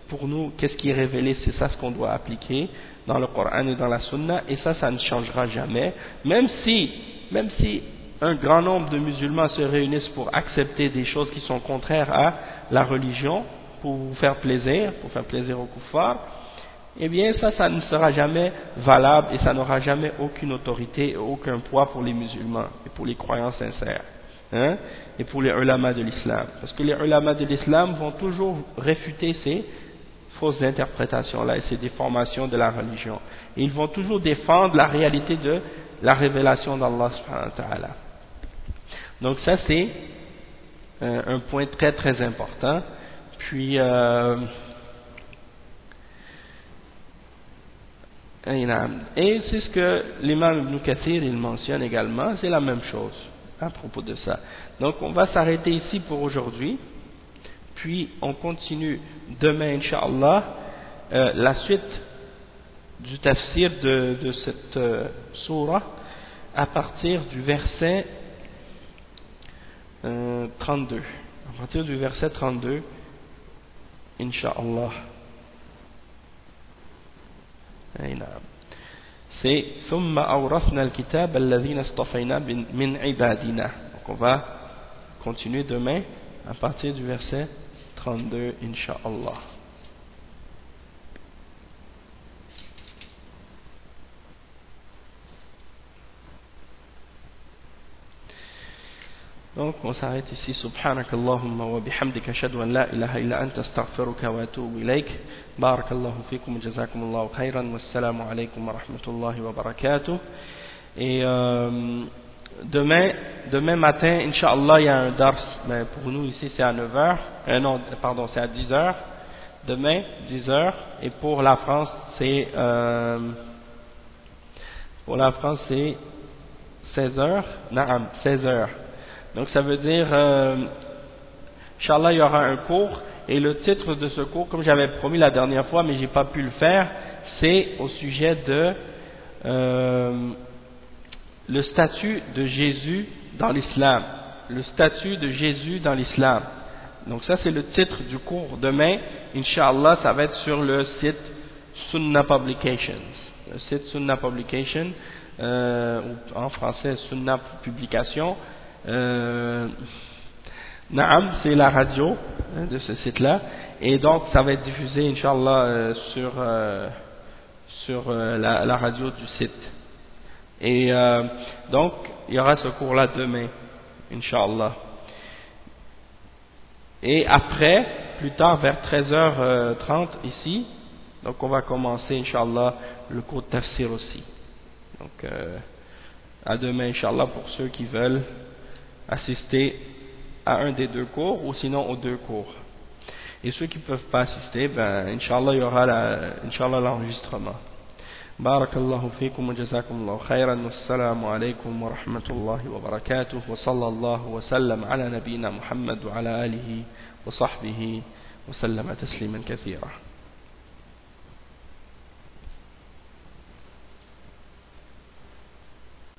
Pour nous, qu'est-ce qui est révélé, c'est ça ce qu'on doit appliquer dans le Coran et dans la Sunna, et ça, ça ne changera jamais, même si, même si un grand nombre de musulmans se réunissent pour accepter des choses qui sont contraires à la religion, pour vous faire plaisir, pour faire plaisir aux kuffars, eh bien ça, ça ne sera jamais valable et ça n'aura jamais aucune autorité, aucun poids pour les musulmans et pour les croyants sincères. Hein, et pour les ulama de l'islam. Parce que les ulama de l'islam vont toujours réfuter ces fausses interprétations-là et ces déformations de la religion. Et ils vont toujours défendre la réalité de la révélation d'Allah subhanahu wa ta'ala. Donc ça c'est euh, un point très très important. Puis euh, et c'est ce que l'imam Ibn Kathir il mentionne également, c'est la même chose à propos de ça. Donc on va s'arrêter ici pour aujourd'hui, puis on continue demain, Inch'Allah, euh, la suite du tafsir de, cette euh, surah à partir du verset 32. À partir du verset 32, Inch'Allah. C'est ثم أورثنا الكتاب الذين اصطفينا من عبادنا. Donc on va continuer demain à partir du verset 32, Inch'Allah. Donc on s'arrête ici. Bihamdika ashhadu an la ilaha illa anta astaghfiruka wa atubu ilaik. Barakallahu fikum jazakum Allahu khairan. Wassalamu alaykum wa rahmatullahi wa barakatuh. Et euh, demain, demain matin, Inch'Allah, il y a un dars. Mais pour nous ici, c'est à 9h. Euh, non, pardon, c'est à 10h. Demain, 10h. Et pour la France, c'est... Euh, pour la France, c'est 16h. Naam, 16h. Donc ça veut dire, euh, il y aura un cours, et le titre de ce cours, comme j'avais promis la dernière fois, mais j'ai pas pu le faire, c'est au sujet de euh, le statut de Jésus dans l'islam. Le statut de Jésus dans l'islam. Donc ça, c'est le titre du cours demain. Inch'Allah, ça va être sur le site Sunnah Publications. Le site Sunnah Publication, euh, en français Sunnah Publication. Euh, Naam, c'est la radio hein, de ce site-là. Et donc, ça va être diffusé, Inch'Allah, euh, sur, euh, sur la, la, radio du site. Et donc, il y aura ce cours-là demain, Inch'Allah. Et après, plus tard, vers 13h30 ici, donc on va commencer, Inch'Allah, le cours de tafsir aussi. Donc, à demain, Inch'Allah, pour ceux qui veulent assister à un des deux cours ou sinon aux deux cours. Et ceux qui ne peuvent pas assister, ben, Inch'Allah, il y aura l'enregistrement. بارك الله فيكم وجزاكم الله خيرا والسلام عليكم ورحمة الله وبركاته وصلى الله وسلم على نبينا محمد وعلى آله وصحبه وسلم تسليما كثيرا